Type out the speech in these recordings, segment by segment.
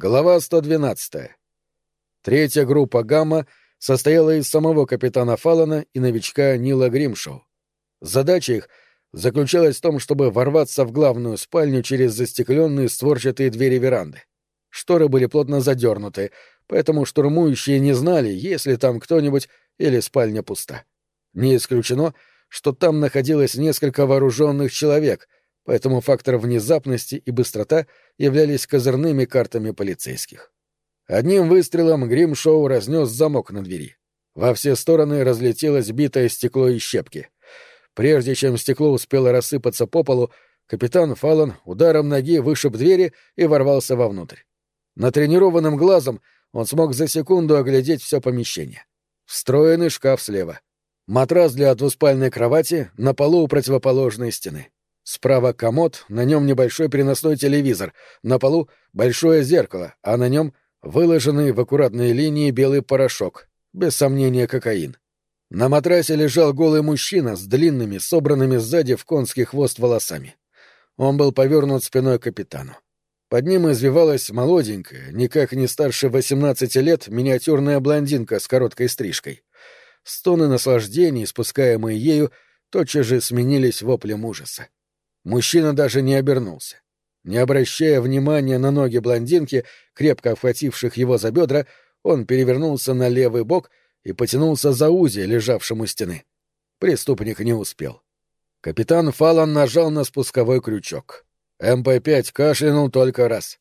Глава 112. Третья группа «Гамма» состояла из самого капитана Фаллона и новичка Нила Гримшоу. Задача их заключалась в том, чтобы ворваться в главную спальню через застекленные створчатые двери веранды. Шторы были плотно задернуты, поэтому штурмующие не знали, есть ли там кто-нибудь или спальня пуста. Не исключено, что там находилось несколько вооруженных человек, поэтому фактор внезапности и быстрота являлись козырными картами полицейских. Одним выстрелом Гримшоу разнес замок на двери. Во все стороны разлетелось битое стекло и щепки. Прежде чем стекло успело рассыпаться по полу, капитан Фаллон ударом ноги вышиб двери и ворвался вовнутрь. Натренированным глазом он смог за секунду оглядеть все помещение. Встроенный шкаф слева. Матрас для двуспальной кровати на полу у противоположной стены. Справа комод, на нем небольшой переносной телевизор, на полу большое зеркало, а на нем выложенный в аккуратные линии белый порошок, без сомнения кокаин. На матрасе лежал голый мужчина с длинными, собранными сзади в конский хвост волосами. Он был повернут спиной капитану. Под ним извивалась молоденькая, никак не старше 18 лет, миниатюрная блондинка с короткой стрижкой. Стоны наслаждений, спускаемые ею, тотчас же сменились воплем ужаса. Мужчина даже не обернулся. Не обращая внимания на ноги блондинки, крепко охвативших его за бедра, он перевернулся на левый бок и потянулся за Узи, лежавшему стены. Преступник не успел. Капитан Фалан нажал на спусковой крючок. МП-5 кашлянул только раз.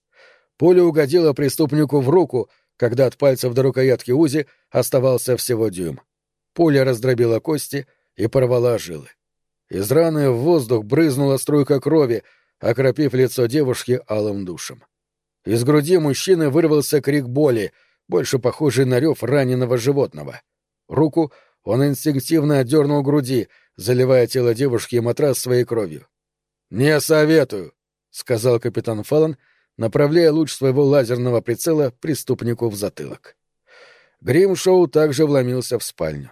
Пуля угодила преступнику в руку, когда от пальцев до рукоятки УЗИ оставался всего дюйм. Пуля раздробила кости и порвала жилы. Из раны в воздух брызнула струйка крови, окропив лицо девушки алым душем. Из груди мужчины вырвался крик боли, больше похожий на рев раненого животного. Руку он инстинктивно отдернул груди, заливая тело девушки и матрас своей кровью. «Не советую», — сказал капитан Фаллон, направляя луч своего лазерного прицела преступнику в затылок. Гримшоу также вломился в спальню.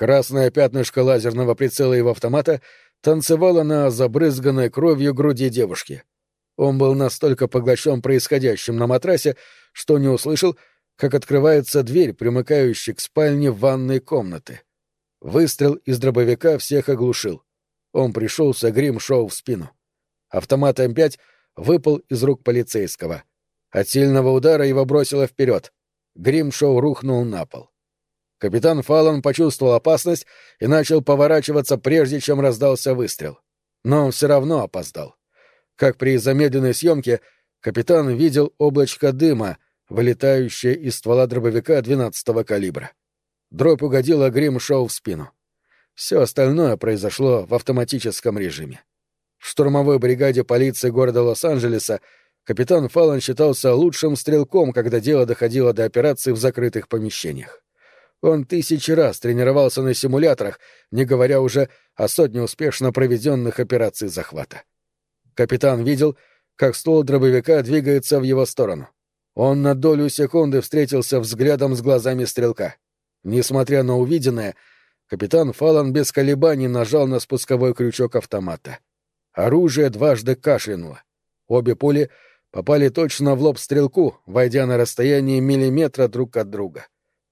Красное пятнышко лазерного прицела его автомата танцевало на забрызганной кровью груди девушки. Он был настолько поглощен происходящим на матрасе, что не услышал, как открывается дверь, примыкающая к спальне ванной комнаты. Выстрел из дробовика всех оглушил. Он пришелся Грим-шоу в спину. Автомат М5 выпал из рук полицейского. От сильного удара его бросило вперед. Грим-шоу рухнул на пол. Капитан Фаллон почувствовал опасность и начал поворачиваться, прежде чем раздался выстрел. Но он все равно опоздал. Как при замедленной съемке, капитан видел облачко дыма, вылетающее из ствола дробовика 12-го калибра. Дробь угодила Грим-шоу в спину. Все остальное произошло в автоматическом режиме. В штурмовой бригаде полиции города Лос-Анджелеса капитан Фаллон считался лучшим стрелком, когда дело доходило до операций в закрытых помещениях. Он тысячи раз тренировался на симуляторах, не говоря уже о сотне успешно проведенных операций захвата. Капитан видел, как ствол дробовика двигается в его сторону. Он на долю секунды встретился взглядом с глазами стрелка. Несмотря на увиденное, капитан Фалан без колебаний нажал на спусковой крючок автомата. Оружие дважды кашлянуло. Обе пули попали точно в лоб стрелку, войдя на расстояние миллиметра друг от друга.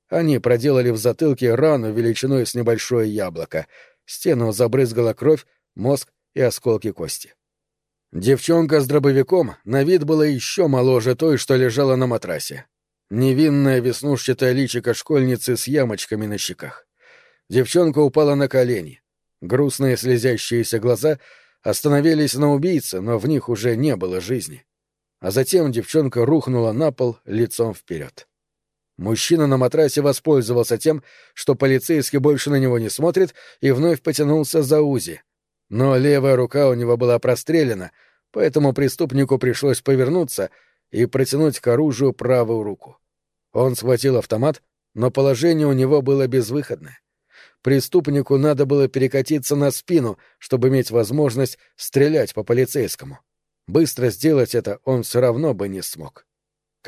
Они проделали в затылке рану величиной с небольшое яблоко. Стену забрызгала кровь, мозг и осколки кости. Девчонка с дробовиком на вид была еще моложе той, что лежала на матрасе. Невинная веснушчатая личико школьницы с ямочками на щеках. Девчонка упала на колени. Грустные слезящиеся глаза — остановились на убийце, но в них уже не было жизни. А затем девчонка рухнула на пол лицом вперед. Мужчина на матрасе воспользовался тем, что полицейский больше на него не смотрит, и вновь потянулся за Узи. Но левая рука у него была прострелена, поэтому преступнику пришлось повернуться и протянуть к оружию правую руку. Он схватил автомат, но положение у него было безвыходное преступнику надо было перекатиться на спину, чтобы иметь возможность стрелять по полицейскому. Быстро сделать это он все равно бы не смог.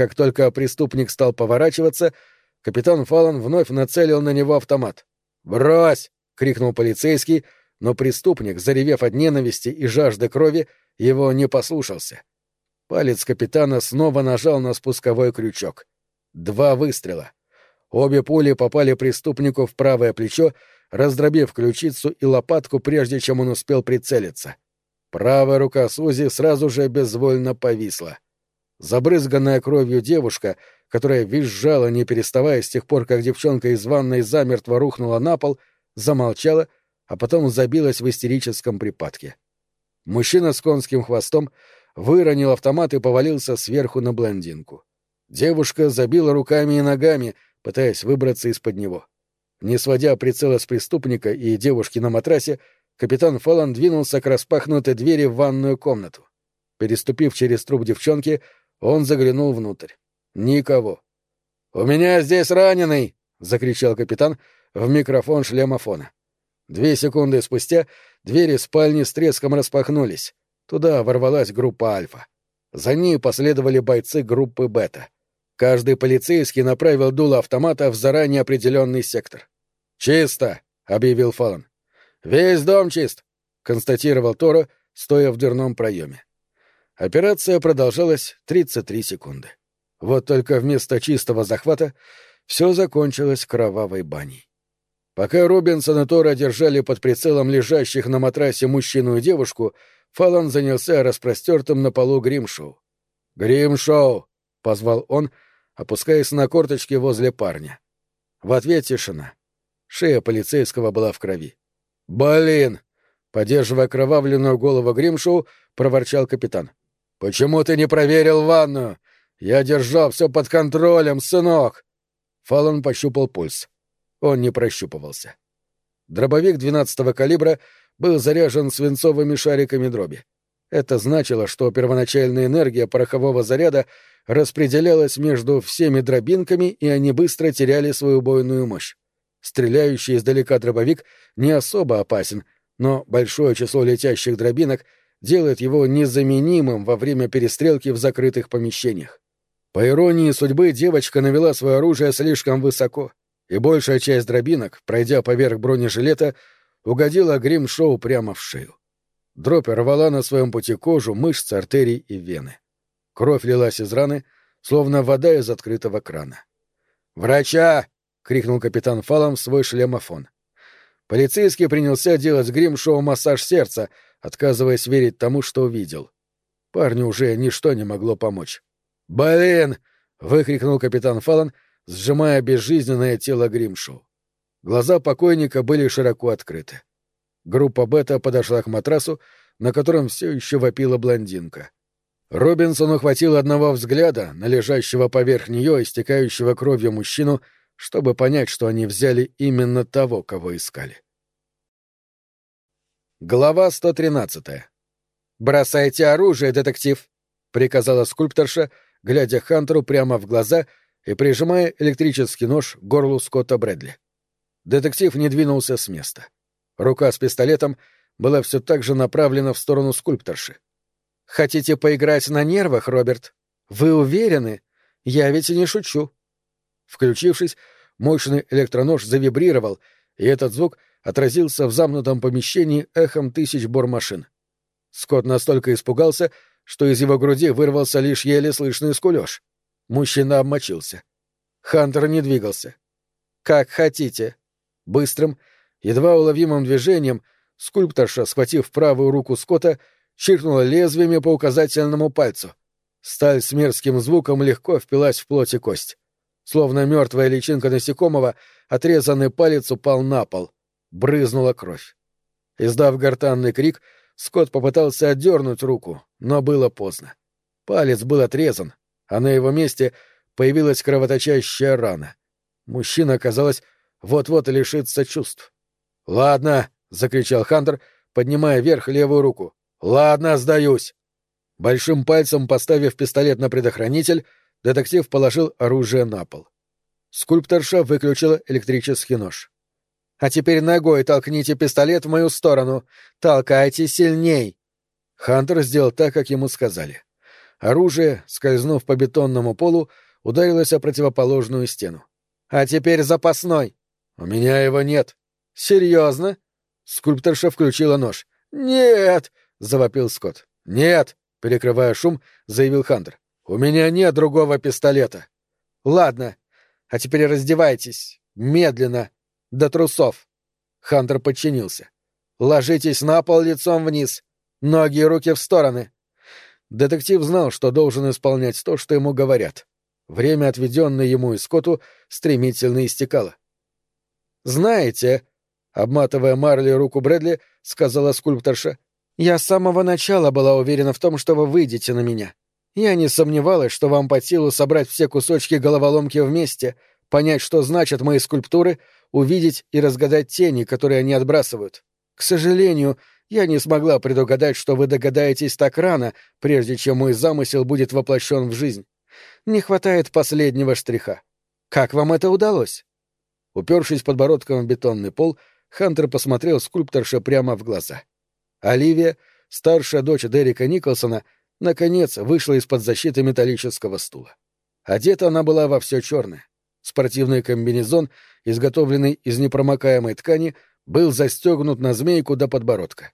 Как только преступник стал поворачиваться, капитан Фалан вновь нацелил на него автомат. «Брось!» — крикнул полицейский, но преступник, заревев от ненависти и жажды крови, его не послушался. Палец капитана снова нажал на спусковой крючок. Два выстрела. Обе пули попали преступнику в правое плечо, раздробив ключицу и лопатку, прежде чем он успел прицелиться. Правая рука Сузи сразу же безвольно повисла. Забрызганная кровью девушка, которая визжала, не переставая с тех пор, как девчонка из ванной замертво рухнула на пол, замолчала, а потом забилась в истерическом припадке. Мужчина с конским хвостом выронил автомат и повалился сверху на блондинку. Девушка забила руками и ногами, пытаясь выбраться из-под него. Не сводя прицела с преступника и девушки на матрасе, капитан Фалан двинулся к распахнутой двери в ванную комнату. Переступив через труп девчонки, он заглянул внутрь. Никого. «У меня здесь раненый!» — закричал капитан в микрофон шлемофона. Две секунды спустя двери спальни с треском распахнулись. Туда ворвалась группа «Альфа». За ней последовали бойцы группы «Бета». Каждый полицейский направил дуло автомата в заранее определенный сектор. «Чисто!» — объявил Фалан. «Весь дом чист!» — констатировал Торо, стоя в дверном проеме. Операция продолжалась 33 секунды. Вот только вместо чистого захвата все закончилось кровавой баней. Пока Робинсон и Тора держали под прицелом лежащих на матрасе мужчину и девушку, Фалан занялся распростертым на полу Гримшоу. «Гримшоу!» — позвал он, опускаясь на корточки возле парня. В ответ тишина. Шея полицейского была в крови. «Блин!» — поддерживая кровавленную голову Гримшоу, проворчал капитан. «Почему ты не проверил ванную? Я держал все под контролем, сынок!» Фалан пощупал пульс. Он не прощупывался. Дробовик 12-го калибра был заряжен свинцовыми шариками дроби. Это значило, что первоначальная энергия порохового заряда распределялась между всеми дробинками, и они быстро теряли свою бойную мощь. Стреляющий издалека дробовик не особо опасен, но большое число летящих дробинок делает его незаменимым во время перестрелки в закрытых помещениях. По иронии судьбы, девочка навела свое оружие слишком высоко и большая часть дробинок, пройдя поверх бронежилета, угодила грим-шоу прямо в шею. Дробь рвала на своем пути кожу, мышцы, артерии и вены. Кровь лилась из раны, словно вода из открытого крана. «Врача!» — крикнул капитан Фалом в свой шлемофон. Полицейский принялся делать грим-шоу массаж сердца, отказываясь верить тому, что увидел. Парню уже ничто не могло помочь. «Блин!» — выкрикнул капитан Фаллон, сжимая безжизненное тело Гримшоу. Глаза покойника были широко открыты. Группа Бета подошла к матрасу, на котором все еще вопила блондинка. Робинсон ухватил одного взгляда на лежащего поверх нее истекающего кровью мужчину, чтобы понять, что они взяли именно того, кого искали. Глава 113. «Бросайте оружие, детектив!» — приказала скульпторша, глядя Хантеру прямо в глаза — и прижимая электрический нож к горлу Скотта Брэдли. Детектив не двинулся с места. Рука с пистолетом была все так же направлена в сторону скульпторши. «Хотите поиграть на нервах, Роберт? Вы уверены? Я ведь и не шучу». Включившись, мощный электронож завибрировал, и этот звук отразился в замнутом помещении эхом тысяч бормашин. Скотт настолько испугался, что из его груди вырвался лишь еле слышный скулёж. Мужчина обмочился. Хантер не двигался. «Как хотите». Быстрым, едва уловимым движением скульпторша, схватив правую руку Скотта, чиркнула лезвиями по указательному пальцу. Сталь с мерзким звуком легко впилась в плоть и кость. Словно мертвая личинка насекомого, отрезанный палец упал на пол. Брызнула кровь. Издав гортанный крик, Скотт попытался отдернуть руку, но было поздно. Палец был отрезан, а на его месте появилась кровоточащая рана. Мужчина, казалось, вот-вот лишится чувств. «Ладно», — закричал Хантер, поднимая вверх левую руку. «Ладно, сдаюсь». Большим пальцем поставив пистолет на предохранитель, детектив положил оружие на пол. Скульпторша выключила электрический нож. «А теперь ногой толкните пистолет в мою сторону. Толкайте сильней!» Хантер сделал так, как ему сказали. Оружие, скользнув по бетонному полу, ударилось о противоположную стену. «А теперь запасной!» «У меня его нет». «Серьезно?» Скульпторша включила нож. «Нет!» — завопил Скотт. «Нет!» — перекрывая шум, заявил Хантер. «У меня нет другого пистолета». «Ладно. А теперь раздевайтесь. Медленно. До трусов». Хантер подчинился. «Ложитесь на пол лицом вниз. Ноги и руки в стороны». Детектив знал, что должен исполнять то, что ему говорят. Время, отведенное ему и Скотту, стремительно истекало. «Знаете», — обматывая Марли руку Брэдли, сказала скульпторша, «я с самого начала была уверена в том, что вы выйдете на меня. Я не сомневалась, что вам по силу собрать все кусочки головоломки вместе, понять, что значат мои скульптуры, увидеть и разгадать тени, которые они отбрасывают. К сожалению, я не смогла предугадать, что вы догадаетесь так рано, прежде чем мой замысел будет воплощен в жизнь. Не хватает последнего штриха. Как вам это удалось?» Упершись подбородком в бетонный пол, Хантер посмотрел скульпторше прямо в глаза. Оливия, старшая дочь Дерека Николсона, наконец вышла из-под защиты металлического стула. Одета она была во все черное. Спортивный комбинезон, изготовленный из непромокаемой ткани, был застегнут на змейку до подбородка.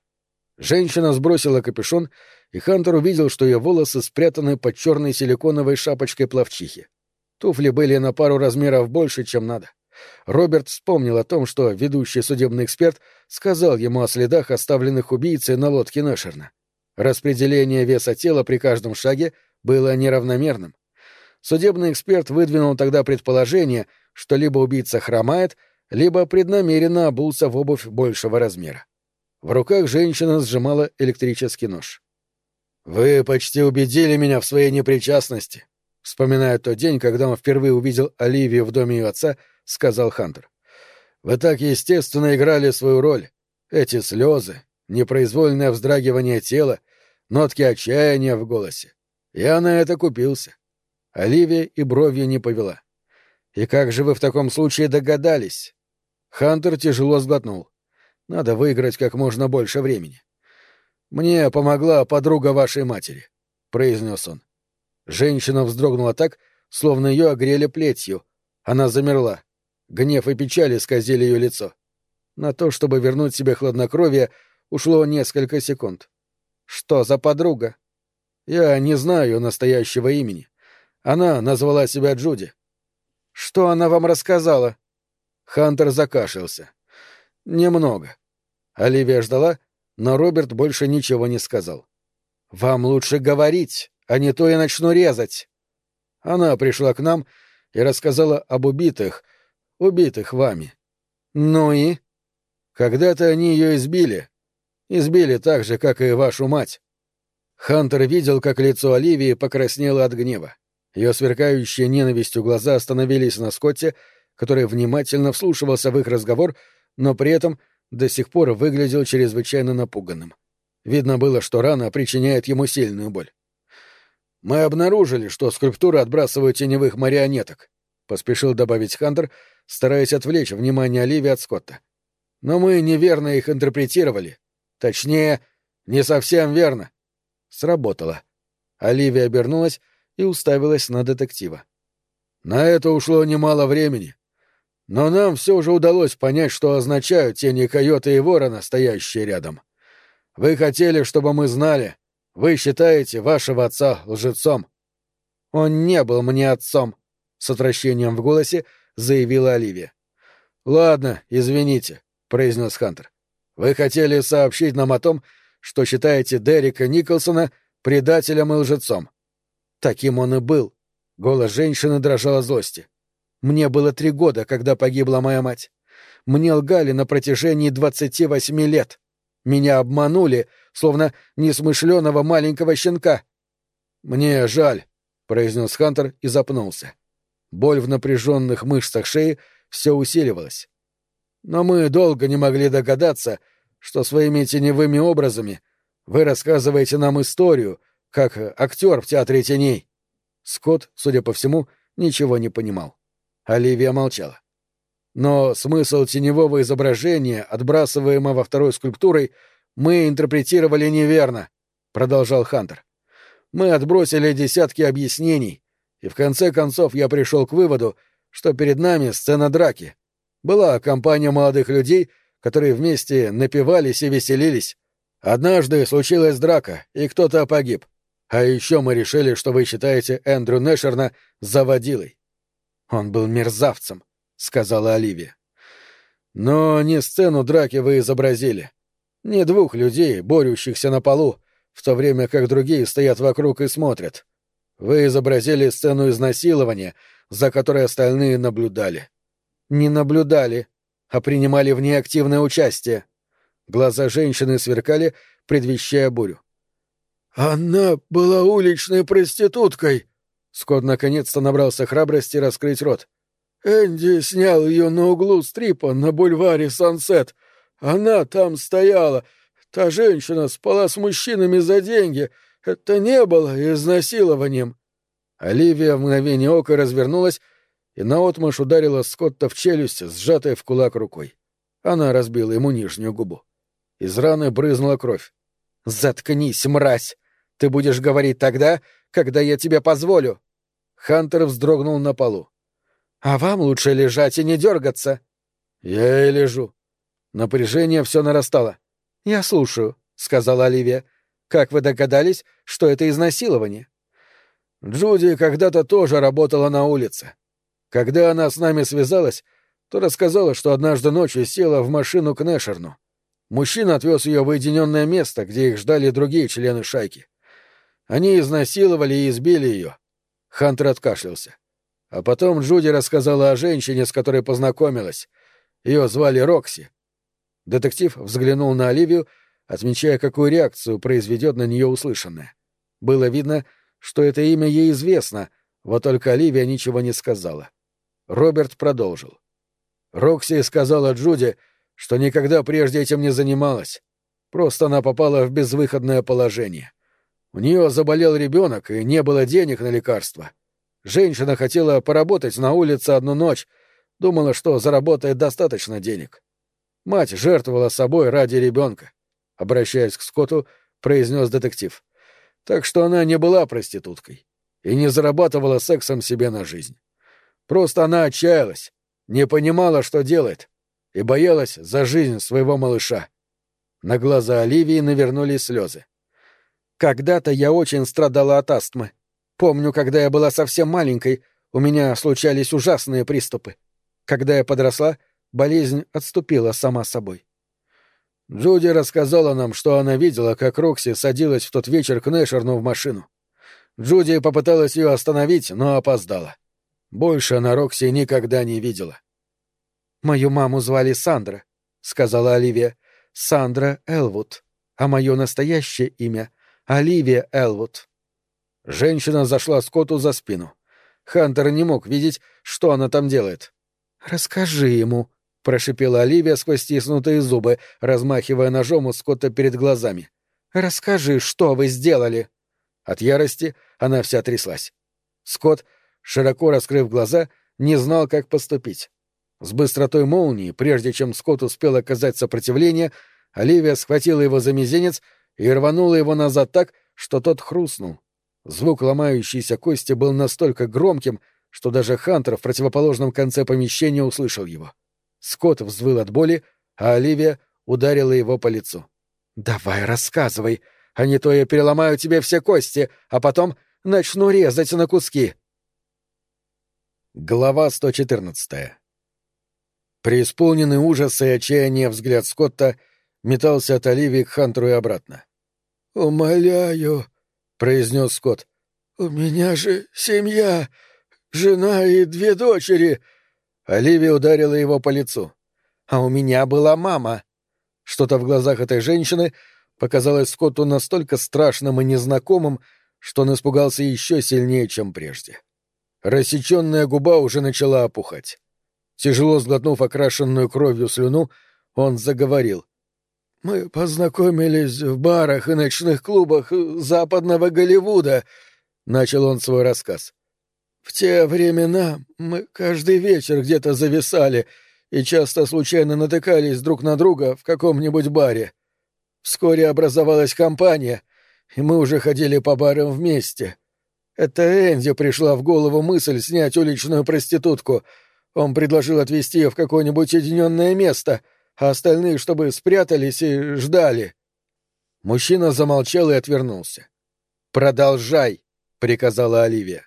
Женщина сбросила капюшон, и Хантер увидел, что ее волосы спрятаны под черной силиконовой шапочкой плавчихи. Туфли были на пару размеров больше, чем надо. Роберт вспомнил о том, что ведущий судебный эксперт сказал ему о следах, оставленных убийцей на лодке Нэшерна. Распределение веса тела при каждом шаге было неравномерным. Судебный эксперт выдвинул тогда предположение, что либо убийца хромает, либо преднамеренно обулся в обувь большего размера. В руках женщина сжимала электрический нож. «Вы почти убедили меня в своей непричастности», вспоминая тот день, когда он впервые увидел Оливию в доме ее отца, сказал Хантер. «Вы так естественно играли свою роль. Эти слезы, непроизвольное вздрагивание тела, нотки отчаяния в голосе. Я на это купился». Оливия и бровью не повела. «И как же вы в таком случае догадались?» Хантер тяжело сглотнул. «Надо выиграть как можно больше времени». «Мне помогла подруга вашей матери», — произнес он. Женщина вздрогнула так, словно ее огрели плетью. Она замерла. Гнев и печаль исказили ее лицо. На то, чтобы вернуть себе хладнокровие, ушло несколько секунд. «Что за подруга?» «Я не знаю настоящего имени. Она назвала себя Джуди». «Что она вам рассказала?» Хантер закашлялся. «Немного». Оливия ждала, но Роберт больше ничего не сказал. «Вам лучше говорить, а не то я начну резать». Она пришла к нам и рассказала об убитых, убитых вами. Ну и? Когда-то они ее избили. Избили так же, как и вашу мать. Хантер видел, как лицо Оливии покраснело от гнева. Ее сверкающие ненавистью глаза остановились на Скотте, который внимательно вслушивался в их разговор, но при этом до сих пор выглядел чрезвычайно напуганным. Видно было, что рана причиняет ему сильную боль. «Мы обнаружили, что скульптуры отбрасывают теневых марионеток», — поспешил добавить Хантер, стараясь отвлечь внимание Оливии от Скотта. «Но мы неверно их интерпретировали. Точнее, не совсем верно». Сработало. Оливия обернулась и уставилась на детектива. «На это ушло немало времени. Но нам все же удалось понять, что означают тени койота и ворона, стоящие рядом. Вы хотели, чтобы мы знали. Вы считаете вашего отца лжецом. Он не был мне отцом, с отвращением в голосе заявила Оливия. Ладно, извините, произнес Хантер. Вы хотели сообщить нам о том, что считаете Дерека Николсона предателем и лжецом. Таким он и был. Голос женщины дрожал от злости. Мне было три года, когда погибла моя мать. Мне лгали на протяжении двадцати восьми лет. Меня обманули, словно несмышленого маленького щенка. «Мне жаль», — произнес Хантер и запнулся. Боль в напряженных мышцах шеи все усиливалась. Но мы долго не могли догадаться, что своими теневыми образами вы рассказываете нам историю, как актер в театре теней. Скотт, судя по всему, ничего не понимал. Оливия молчала. Но смысл теневого изображения, отбрасываемого второй скульптурой, мы интерпретировали неверно, продолжал Хантер. Мы отбросили десятки объяснений, и в конце концов я пришел к выводу, что перед нами сцена драки. Была компания молодых людей, которые вместе напивались и веселились. Однажды случилась драка, и кто-то погиб. А еще мы решили, что вы считаете Эндрю Нэшерна заводилой. Он был мерзавцем, сказала Оливия. Но не сцену драки вы изобразили. Не двух людей, борющихся на полу, в то время как другие стоят вокруг и смотрят. Вы изобразили сцену изнасилования, за которой остальные наблюдали. Не наблюдали, а принимали в ней активное участие. Глаза женщины сверкали, предвещая бурю. «Она была уличной проституткой!» Скотт наконец-то набрался храбрости раскрыть рот. «Энди снял ее на углу стрипа на бульваре Сансет. Она там стояла. Та женщина спала с мужчинами за деньги. Это не было изнасилованием». Оливия в мгновение ока развернулась и наотмашь ударила Скотта в челюсть, сжатой в кулак рукой. Она разбила ему нижнюю губу. Из раны брызнула кровь. «Заткнись, мразь! Ты будешь говорить тогда, когда я тебе позволю!» Хантер вздрогнул на полу. «А вам лучше лежать и не дергаться!» «Я и лежу». Напряжение все нарастало. «Я слушаю», — сказала Оливия. «Как вы догадались, что это изнасилование?» Джуди когда-то тоже работала на улице. Когда она с нами связалась, то рассказала, что однажды ночью села в машину к Нэшерну. Мужчина отвез ее в уединенное место, где их ждали другие члены шайки. Они изнасиловали и избили ее. Хантер откашлялся. А потом Джуди рассказала о женщине, с которой познакомилась. Ее звали Рокси. Детектив взглянул на Оливию, отмечая, какую реакцию произведет на нее услышанное. Было видно, что это имя ей известно, вот только Оливия ничего не сказала. Роберт продолжил. Рокси сказала Джуди, что никогда прежде этим не занималась. Просто она попала в безвыходное положение. У нее заболел ребенок, и не было денег на лекарства. Женщина хотела поработать на улице одну ночь, думала, что заработает достаточно денег. Мать жертвовала собой ради ребенка. Обращаясь к Скотту, произнес детектив. Так что она не была проституткой и не зарабатывала сексом себе на жизнь. Просто она отчаялась, не понимала, что делает, и боялась за жизнь своего малыша. На глаза Оливии навернулись слезы. Когда-то я очень страдала от астмы. Помню, когда я была совсем маленькой, у меня случались ужасные приступы. Когда я подросла, болезнь отступила сама собой. Джуди рассказала нам, что она видела, как Рокси садилась в тот вечер к Нэшерну в машину. Джуди попыталась ее остановить, но опоздала. Больше она Рокси никогда не видела. «Мою маму звали Сандра», — сказала Оливия. «Сандра Элвуд. А мое настоящее имя Оливия Элвуд. Женщина зашла Скотту за спину. Хантер не мог видеть, что она там делает. «Расскажи ему», — прошипела Оливия сквозь стиснутые зубы, размахивая ножом у Скотта перед глазами. «Расскажи, что вы сделали?» От ярости она вся тряслась. Скотт, широко раскрыв глаза, не знал, как поступить. С быстротой молнии, прежде чем Скотт успел оказать сопротивление, Оливия схватила его за мизинец и рванула его назад так, что тот хрустнул. Звук ломающейся кости был настолько громким, что даже Хантер в противоположном конце помещения услышал его. Скотт взвыл от боли, а Оливия ударила его по лицу. «Давай рассказывай, а не то я переломаю тебе все кости, а потом начну резать на куски». Глава 114 Преисполненный ужаса и отчаяния взгляд Скотта метался от Оливии к Хантеру и обратно. «Умоляю», — произнес Скотт, — «у меня же семья, жена и две дочери». Оливия ударила его по лицу. «А у меня была мама». Что-то в глазах этой женщины показалось Скотту настолько страшным и незнакомым, что он испугался еще сильнее, чем прежде. Рассеченная губа уже начала опухать. Тяжело сглотнув окрашенную кровью слюну, он заговорил. Мы познакомились в барах и ночных клубах западного Голливуда, начал он свой рассказ. В те времена мы каждый вечер где-то зависали и часто случайно натыкались друг на друга в каком-нибудь баре. Вскоре образовалась компания, и мы уже ходили по барам вместе. Это Энди пришла в голову мысль снять уличную проститутку. Он предложил отвезти ее в какое-нибудь уединенное место — а остальные, чтобы спрятались и ждали. Мужчина замолчал и отвернулся. «Продолжай!» — приказала Оливия.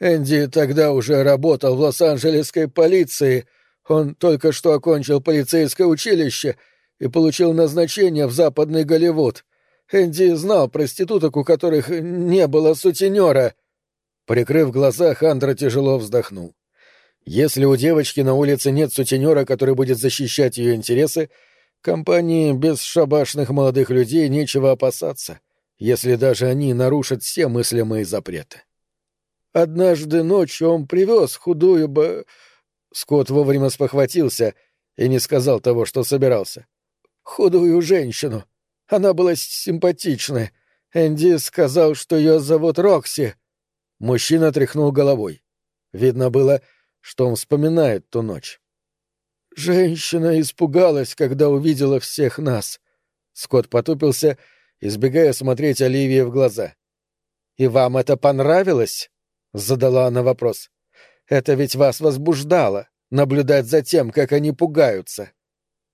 Энди тогда уже работал в Лос-Анджелесской полиции. Он только что окончил полицейское училище и получил назначение в Западный Голливуд. Энди знал проституток, у которых не было сутенера. Прикрыв глаза, Хандра тяжело вздохнул. Если у девочки на улице нет сутенера, который будет защищать ее интересы, компании бесшабашных молодых людей нечего опасаться, если даже они нарушат все мыслимые запреты. Однажды ночью он привез худую бы... Скотт вовремя спохватился и не сказал того, что собирался. Худую женщину. Она была симпатичная. Энди сказал, что ее зовут Рокси. Мужчина тряхнул головой. Видно было, что он вспоминает ту ночь. Женщина испугалась, когда увидела всех нас. Скотт потупился, избегая смотреть Оливии в глаза. «И вам это понравилось?» — задала она вопрос. «Это ведь вас возбуждало, наблюдать за тем, как они пугаются».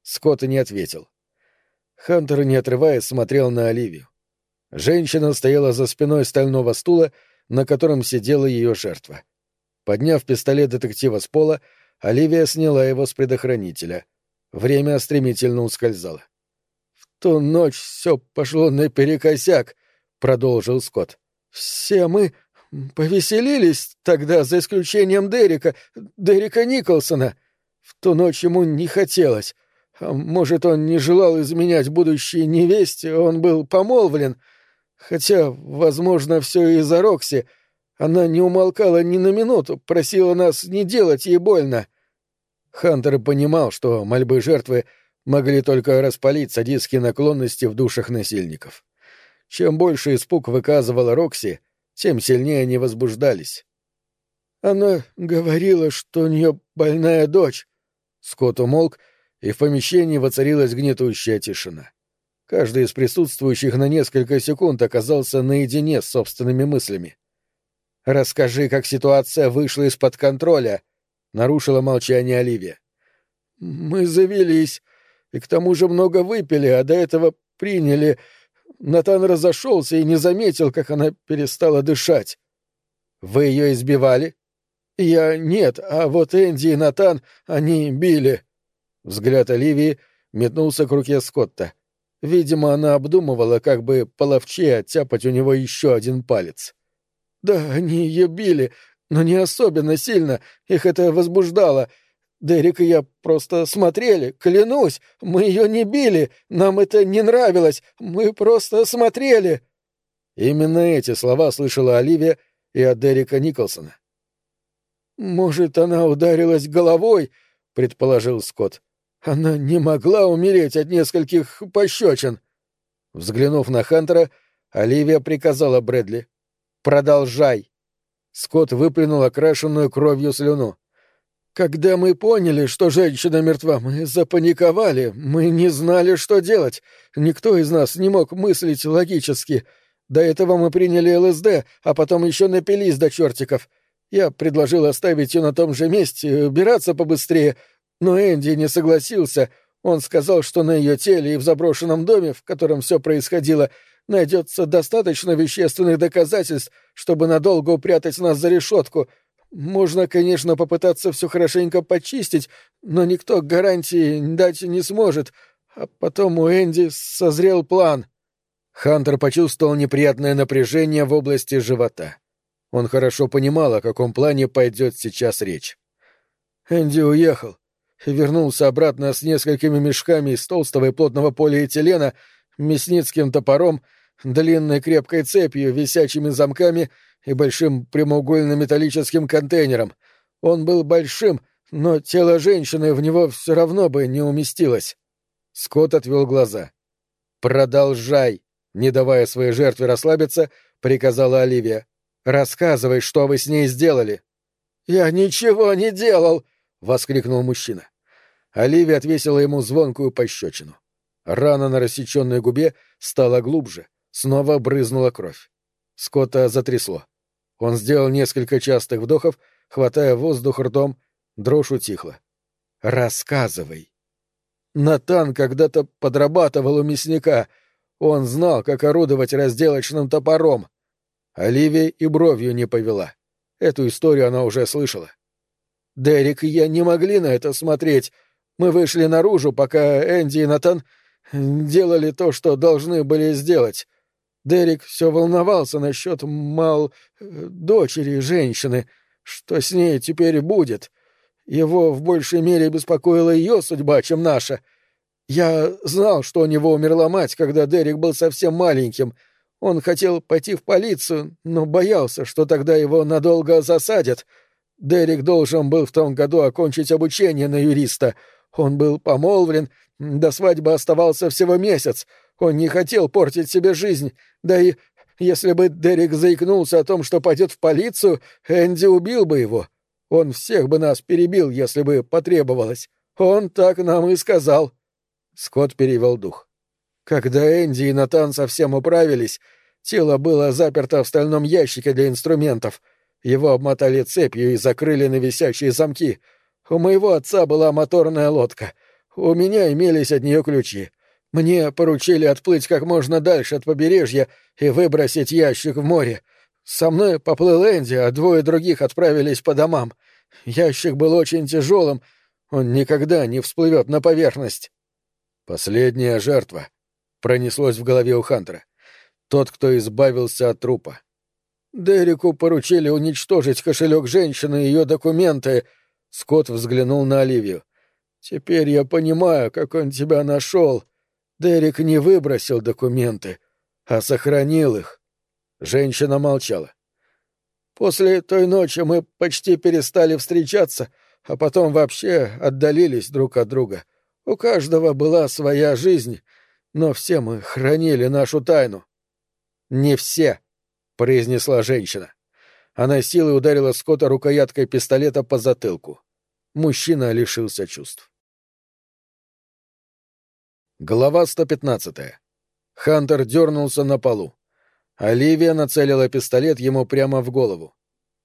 Скотт не ответил. Хантер, не отрываясь, смотрел на Оливию. Женщина стояла за спиной стального стула, на котором сидела ее жертва. Подняв пистолет детектива с пола, Оливия сняла его с предохранителя. Время стремительно ускользало. «В ту ночь все пошло наперекосяк», — продолжил Скотт. «Все мы Повеселились тогда, за исключением Дерека, Дерека Николсона. В ту ночь ему не хотелось. А может, он не желал изменять будущей невесте, он был помолвлен. Хотя, возможно, все из-за Рокси. Она не умолкала ни на минуту, просила нас не делать ей больно. Хантер понимал, что мольбы жертвы могли только распалить садистские наклонности в душах насильников. Чем больше испуг выказывала Рокси, тем сильнее они возбуждались. Она говорила, что у нее больная дочь. Скотт умолк, и в помещении воцарилась гнетущая тишина. Каждый из присутствующих на несколько секунд оказался наедине с собственными мыслями. «Расскажи, как ситуация вышла из-под контроля», — нарушила молчание Оливия. «Мы завелись, и к тому же много выпили, а до этого приняли Натан разошелся и не заметил, как она перестала дышать. Вы ее избивали? Я нет, а вот Энди и Натан, они били. Взгляд Оливии метнулся к руке Скотта. Видимо, она обдумывала, как бы половче оттяпать у него еще один палец. Да, они ее били, но не особенно сильно, их это возбуждало — Дерек и я просто смотрели, клянусь, мы ее не били, нам это не нравилось, мы просто смотрели». Именно эти слова слышала Оливия и от Дерека Николсона. «Может, она ударилась головой?» — предположил Скотт. «Она не могла умереть от нескольких пощечин». Взглянув на Хантера, Оливия приказала Брэдли. «Продолжай». Скотт выплюнул окрашенную кровью слюну. Когда мы поняли, что женщина мертва, мы запаниковали, мы не знали, что делать. Никто из нас не мог мыслить логически. До этого мы приняли ЛСД, а потом еще напились до чертиков. Я предложил оставить ее на том же месте, убираться побыстрее, но Энди не согласился. Он сказал, что на ее теле и в заброшенном доме, в котором все происходило, найдется достаточно вещественных доказательств, чтобы надолго упрятать нас за решетку — можно, конечно, попытаться все хорошенько почистить, но никто гарантии дать не сможет. А потом у Энди созрел план. Хантер почувствовал неприятное напряжение в области живота. Он хорошо понимал, о каком плане пойдет сейчас речь. Энди уехал и вернулся обратно с несколькими мешками из толстого и плотного полиэтилена, мясницким топором, длинной крепкой цепью, висячими замками и большим прямоугольным металлическим контейнером. Он был большим, но тело женщины в него все равно бы не уместилось. Скотт отвел глаза. «Продолжай!» Не давая своей жертве расслабиться, приказала Оливия. «Рассказывай, что вы с ней сделали». «Я ничего не делал!» — воскликнул мужчина. Оливия отвесила ему звонкую пощечину. Рана на рассеченной губе стала глубже, снова брызнула кровь. Скотта затрясло. Он сделал несколько частых вдохов, хватая воздух ртом, дрожь утихла. «Рассказывай». Натан когда-то подрабатывал у мясника. Он знал, как орудовать разделочным топором. Оливия и бровью не повела. Эту историю она уже слышала. Дерек и я не могли на это смотреть. Мы вышли наружу, пока Энди и Натан делали то, что должны были сделать. Дерек все волновался насчет мал... дочери женщины. Что с ней теперь будет? Его в большей мере беспокоила ее судьба, чем наша. Я знал, что у него умерла мать, когда Дерек был совсем маленьким. Он хотел пойти в полицию, но боялся, что тогда его надолго засадят. Дерек должен был в том году окончить обучение на юриста. Он был помолвлен, до свадьбы оставался всего месяц. Он не хотел портить себе жизнь. Да и если бы Дерек заикнулся о том, что пойдет в полицию, Энди убил бы его. Он всех бы нас перебил, если бы потребовалось. Он так нам и сказал. Скотт перевел дух. Когда Энди и Натан совсем управились, тело было заперто в стальном ящике для инструментов. Его обмотали цепью и закрыли на висячие замки. У моего отца была моторная лодка. У меня имелись от нее ключи. Мне поручили отплыть как можно дальше от побережья и выбросить ящик в море. Со мной поплыл Энди, а двое других отправились по домам. Ящик был очень тяжелым, он никогда не всплывет на поверхность. Последняя жертва. Пронеслось в голове у Хантера. Тот, кто избавился от трупа. Дереку поручили уничтожить кошелек женщины и ее документы. Скотт взглянул на Оливию. Теперь я понимаю, как он тебя нашел. Дерек не выбросил документы, а сохранил их. Женщина молчала. После той ночи мы почти перестали встречаться, а потом вообще отдалились друг от друга. У каждого была своя жизнь, но все мы хранили нашу тайну. Не все, произнесла женщина. Она силой ударила Скотта рукояткой пистолета по затылку. Мужчина лишился чувств. Глава 115. Хантер дернулся на полу. Оливия нацелила пистолет ему прямо в голову.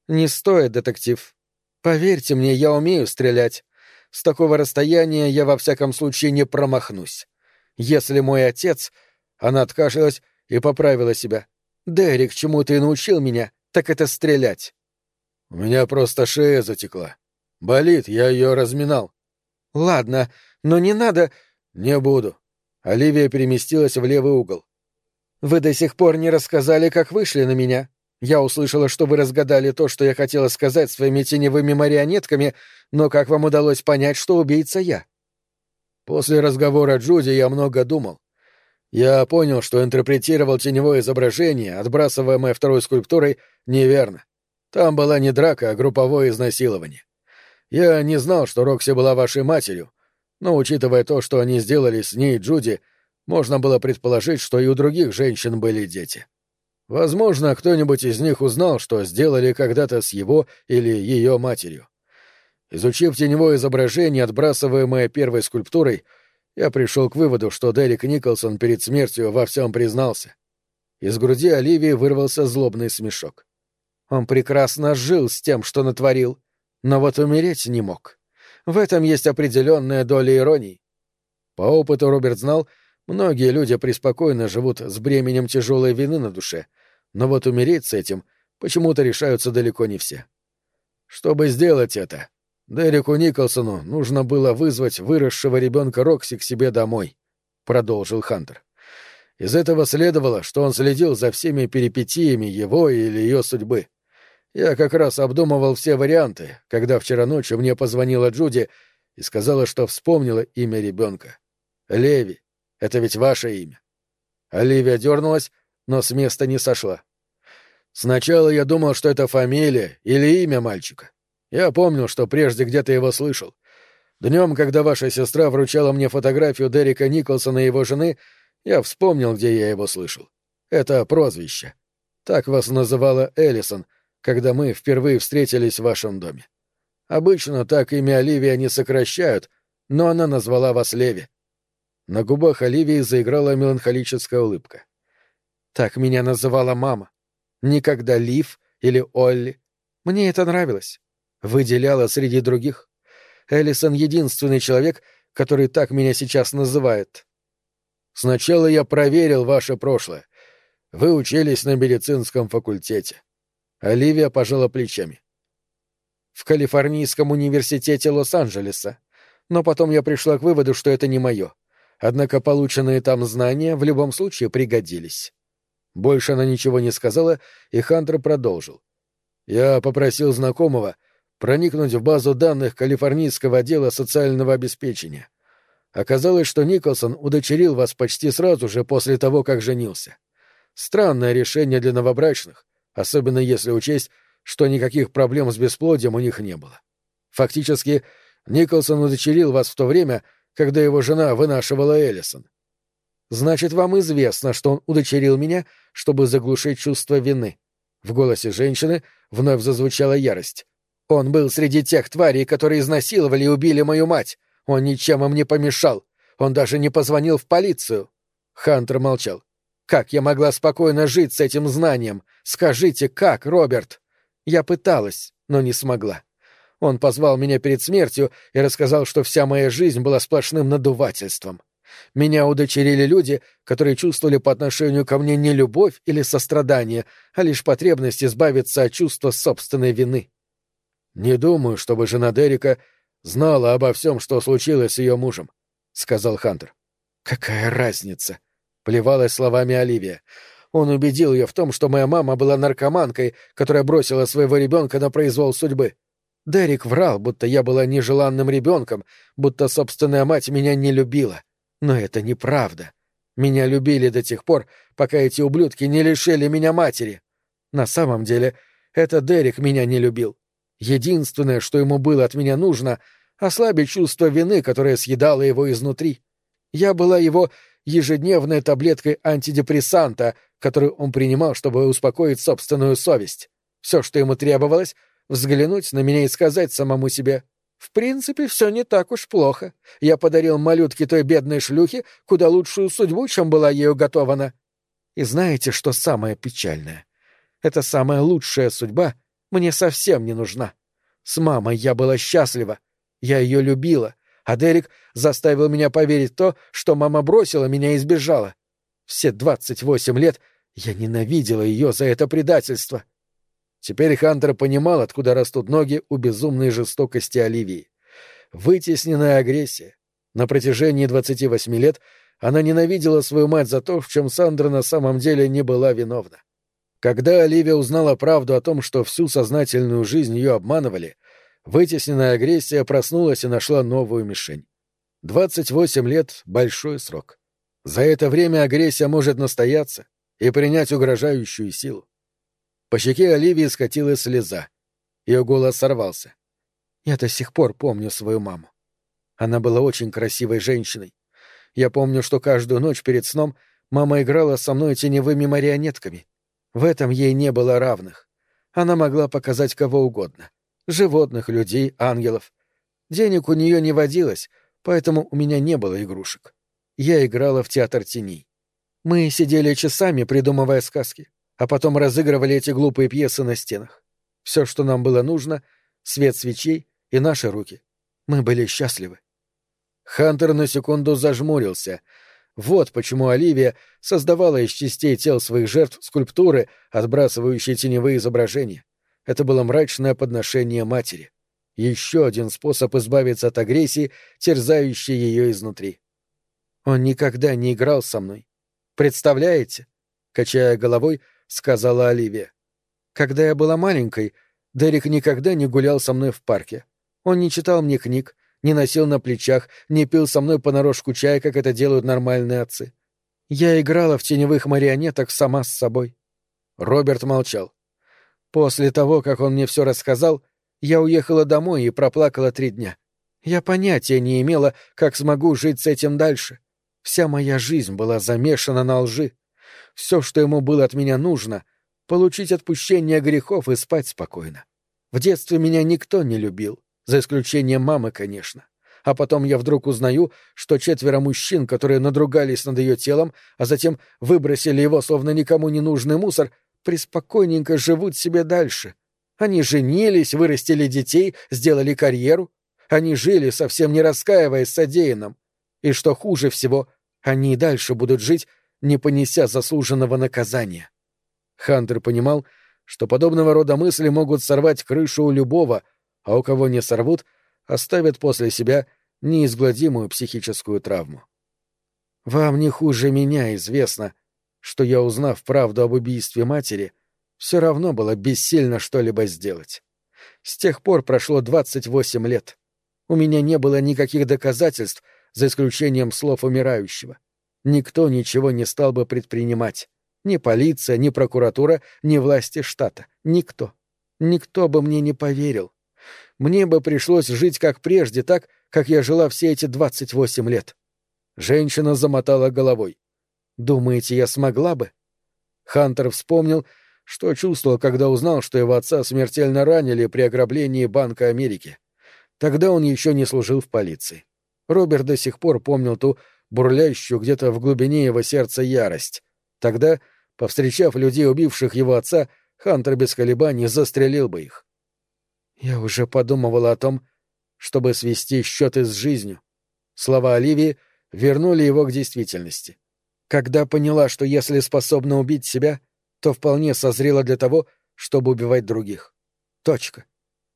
«Не стоит, детектив. Поверьте мне, я умею стрелять. С такого расстояния я во всяком случае не промахнусь. Если мой отец...» Она откашлялась и поправила себя. «Дерек чему-то и научил меня, так это стрелять». «У меня просто шея затекла. Болит, я ее разминал». «Ладно, но не надо...» «Не буду». Оливия переместилась в левый угол. «Вы до сих пор не рассказали, как вышли на меня. Я услышала, что вы разгадали то, что я хотела сказать своими теневыми марионетками, но как вам удалось понять, что убийца я?» После разговора Джуди я много думал. Я понял, что интерпретировал теневое изображение, отбрасываемое второй скульптурой, неверно. Там была не драка, а групповое изнасилование. Я не знал, что Рокси была вашей матерью, но, учитывая то, что они сделали с ней Джуди, можно было предположить, что и у других женщин были дети. Возможно, кто-нибудь из них узнал, что сделали когда-то с его или ее матерью. Изучив теневое изображение, отбрасываемое первой скульптурой, я пришел к выводу, что Дерек Николсон перед смертью во всем признался. Из груди Оливии вырвался злобный смешок. Он прекрасно жил с тем, что натворил, но вот умереть не мог. В этом есть определенная доля иронии. По опыту Роберт знал, Многие люди преспокойно живут с бременем тяжелой вины на душе, но вот умереть с этим почему-то решаются далеко не все. Чтобы сделать это, Дереку Николсону нужно было вызвать выросшего ребенка Рокси к себе домой, продолжил Хантер. Из этого следовало, что он следил за всеми перипетиями его или ее судьбы. Я как раз обдумывал все варианты, когда вчера ночью мне позвонила Джуди и сказала, что вспомнила имя ребенка. Леви. Это ведь ваше имя. Оливия дернулась, но с места не сошла. Сначала я думал, что это фамилия или имя мальчика. Я помнил, что прежде где-то его слышал. Днем, когда ваша сестра вручала мне фотографию Дерека Николсона и его жены, я вспомнил, где я его слышал. Это прозвище. Так вас называла Эллисон, когда мы впервые встретились в вашем доме. Обычно так имя Оливия не сокращают, но она назвала вас Леви. На губах Оливии заиграла меланхолическая улыбка. Так меня называла мама. Никогда Лив или Олли. Мне это нравилось. Выделяла среди других. Эллисон — единственный человек, который так меня сейчас называет. Сначала я проверил ваше прошлое. Вы учились на медицинском факультете. Оливия пожала плечами. В Калифорнийском университете Лос-Анджелеса. Но потом я пришла к выводу, что это не мое. Однако полученные там знания в любом случае пригодились. Больше она ничего не сказала, и Хантер продолжил. Я попросил знакомого проникнуть в базу данных Калифорнийского отдела социального обеспечения. Оказалось, что Николсон удочерил вас почти сразу же после того, как женился. Странное решение для новобрачных, особенно если учесть, что никаких проблем с бесплодием у них не было. Фактически, Николсон удочерил вас в то время, когда его жена вынашивала Эллисон. Значит, вам известно, что он удочерил меня, чтобы заглушить чувство вины. В голосе женщины вновь зазвучала ярость. Он был среди тех тварей, которые изнасиловали и убили мою мать. Он ничем им не помешал. Он даже не позвонил в полицию. Хантер молчал. Как я могла спокойно жить с этим знанием? Скажите, как, Роберт? Я пыталась, но не смогла. Он позвал меня перед смертью и рассказал, что вся моя жизнь была сплошным надувательством. Меня удочерили люди, которые чувствовали по отношению ко мне не любовь или сострадание, а лишь потребность избавиться от чувства собственной вины. Не думаю, чтобы жена Дерека знала обо всем, что случилось с ее мужем, — сказал Хантер. Какая разница? — плевалась словами Оливия. Он убедил ее в том, что моя мама была наркоманкой, которая бросила своего ребенка на произвол судьбы. Дерек врал, будто я была нежеланным ребенком, будто собственная мать меня не любила. Но это неправда. Меня любили до тех пор, пока эти ублюдки не лишили меня матери. На самом деле, это Дерек меня не любил. Единственное, что ему было от меня нужно, ослабить чувство вины, которое съедало его изнутри. Я была его ежедневной таблеткой антидепрессанта, которую он принимал, чтобы успокоить собственную совесть. Все, что ему требовалось, взглянуть на меня и сказать самому себе «В принципе, все не так уж плохо. Я подарил малютке той бедной шлюхе куда лучшую судьбу, чем была ею готована». И знаете, что самое печальное? Это самая лучшая судьба — мне совсем не нужна. С мамой я была счастлива. Я ее любила, а Дерек заставил меня поверить в то, что мама бросила меня и сбежала. Все двадцать восемь лет я ненавидела ее за это предательство. Теперь Хантер понимал, откуда растут ноги у безумной жестокости Оливии. Вытесненная агрессия. На протяжении двадцати восьми лет она ненавидела свою мать за то, в чем Сандра на самом деле не была виновна. Когда Оливия узнала правду о том, что всю сознательную жизнь ее обманывали, вытесненная агрессия проснулась и нашла новую мишень. 28 лет — большой срок. За это время агрессия может настояться и принять угрожающую силу. По щеке Оливии скатилась слеза. Ее голос сорвался. «Я до сих пор помню свою маму. Она была очень красивой женщиной. Я помню, что каждую ночь перед сном мама играла со мной теневыми марионетками, в этом ей не было равных. Она могла показать кого угодно. Животных, людей, ангелов. Денег у нее не водилось, поэтому у меня не было игрушек. Я играла в театр теней. Мы сидели часами, придумывая сказки, а потом разыгрывали эти глупые пьесы на стенах. Все, что нам было нужно — свет свечей и наши руки. Мы были счастливы. Хантер на секунду зажмурился — вот почему Оливия создавала из частей тел своих жертв скульптуры, отбрасывающие теневые изображения. Это было мрачное подношение матери. Еще один способ избавиться от агрессии, терзающей ее изнутри. Он никогда не играл со мной. Представляете? Качая головой, сказала Оливия. Когда я была маленькой, Дерек никогда не гулял со мной в парке. Он не читал мне книг, не носил на плечах, не пил со мной понарошку чая, как это делают нормальные отцы. Я играла в теневых марионеток сама с собой. Роберт молчал. После того, как он мне все рассказал, я уехала домой и проплакала три дня. Я понятия не имела, как смогу жить с этим дальше. Вся моя жизнь была замешана на лжи. Все, что ему было от меня нужно — получить отпущение грехов и спать спокойно. В детстве меня никто не любил. За исключением мамы, конечно. А потом я вдруг узнаю, что четверо мужчин, которые надругались над ее телом, а затем выбросили его, словно никому не нужный мусор, преспокойненько живут себе дальше. Они женились, вырастили детей, сделали карьеру. Они жили, совсем не раскаиваясь содеянным. И что хуже всего, Они и дальше будут жить, не понеся заслуженного наказания. Хантер понимал, что подобного рода мысли могут сорвать крышу у любого, а у кого не сорвут, оставят после себя неизгладимую психическую травму. Вам не хуже меня известно, что я, узнав правду об убийстве матери, все равно было бессильно что-либо сделать. С тех пор прошло 28 лет. У меня не было никаких доказательств, за исключением слов умирающего. Никто ничего не стал бы предпринимать. Ни полиция, ни прокуратура, ни власти штата. Никто. Никто бы мне не поверил. Мне бы пришлось жить как прежде, так, как я жила все эти 28 лет. Женщина замотала головой. «Думаете, я смогла бы?» Хантер вспомнил, что чувствовал, когда узнал, что его отца смертельно ранили при ограблении Банка Америки. Тогда он еще не служил в полиции. Роберт до сих пор помнил ту бурлящую где-то в глубине его сердца ярость. Тогда, повстречав людей, убивших его отца, Хантер без колебаний застрелил бы их. Я уже подумывала о том, чтобы свести счеты с жизнью. Слова Оливии — вернули его к действительности. Когда поняла, что если способна убить себя, то вполне созрела для того, чтобы убивать других. Точка.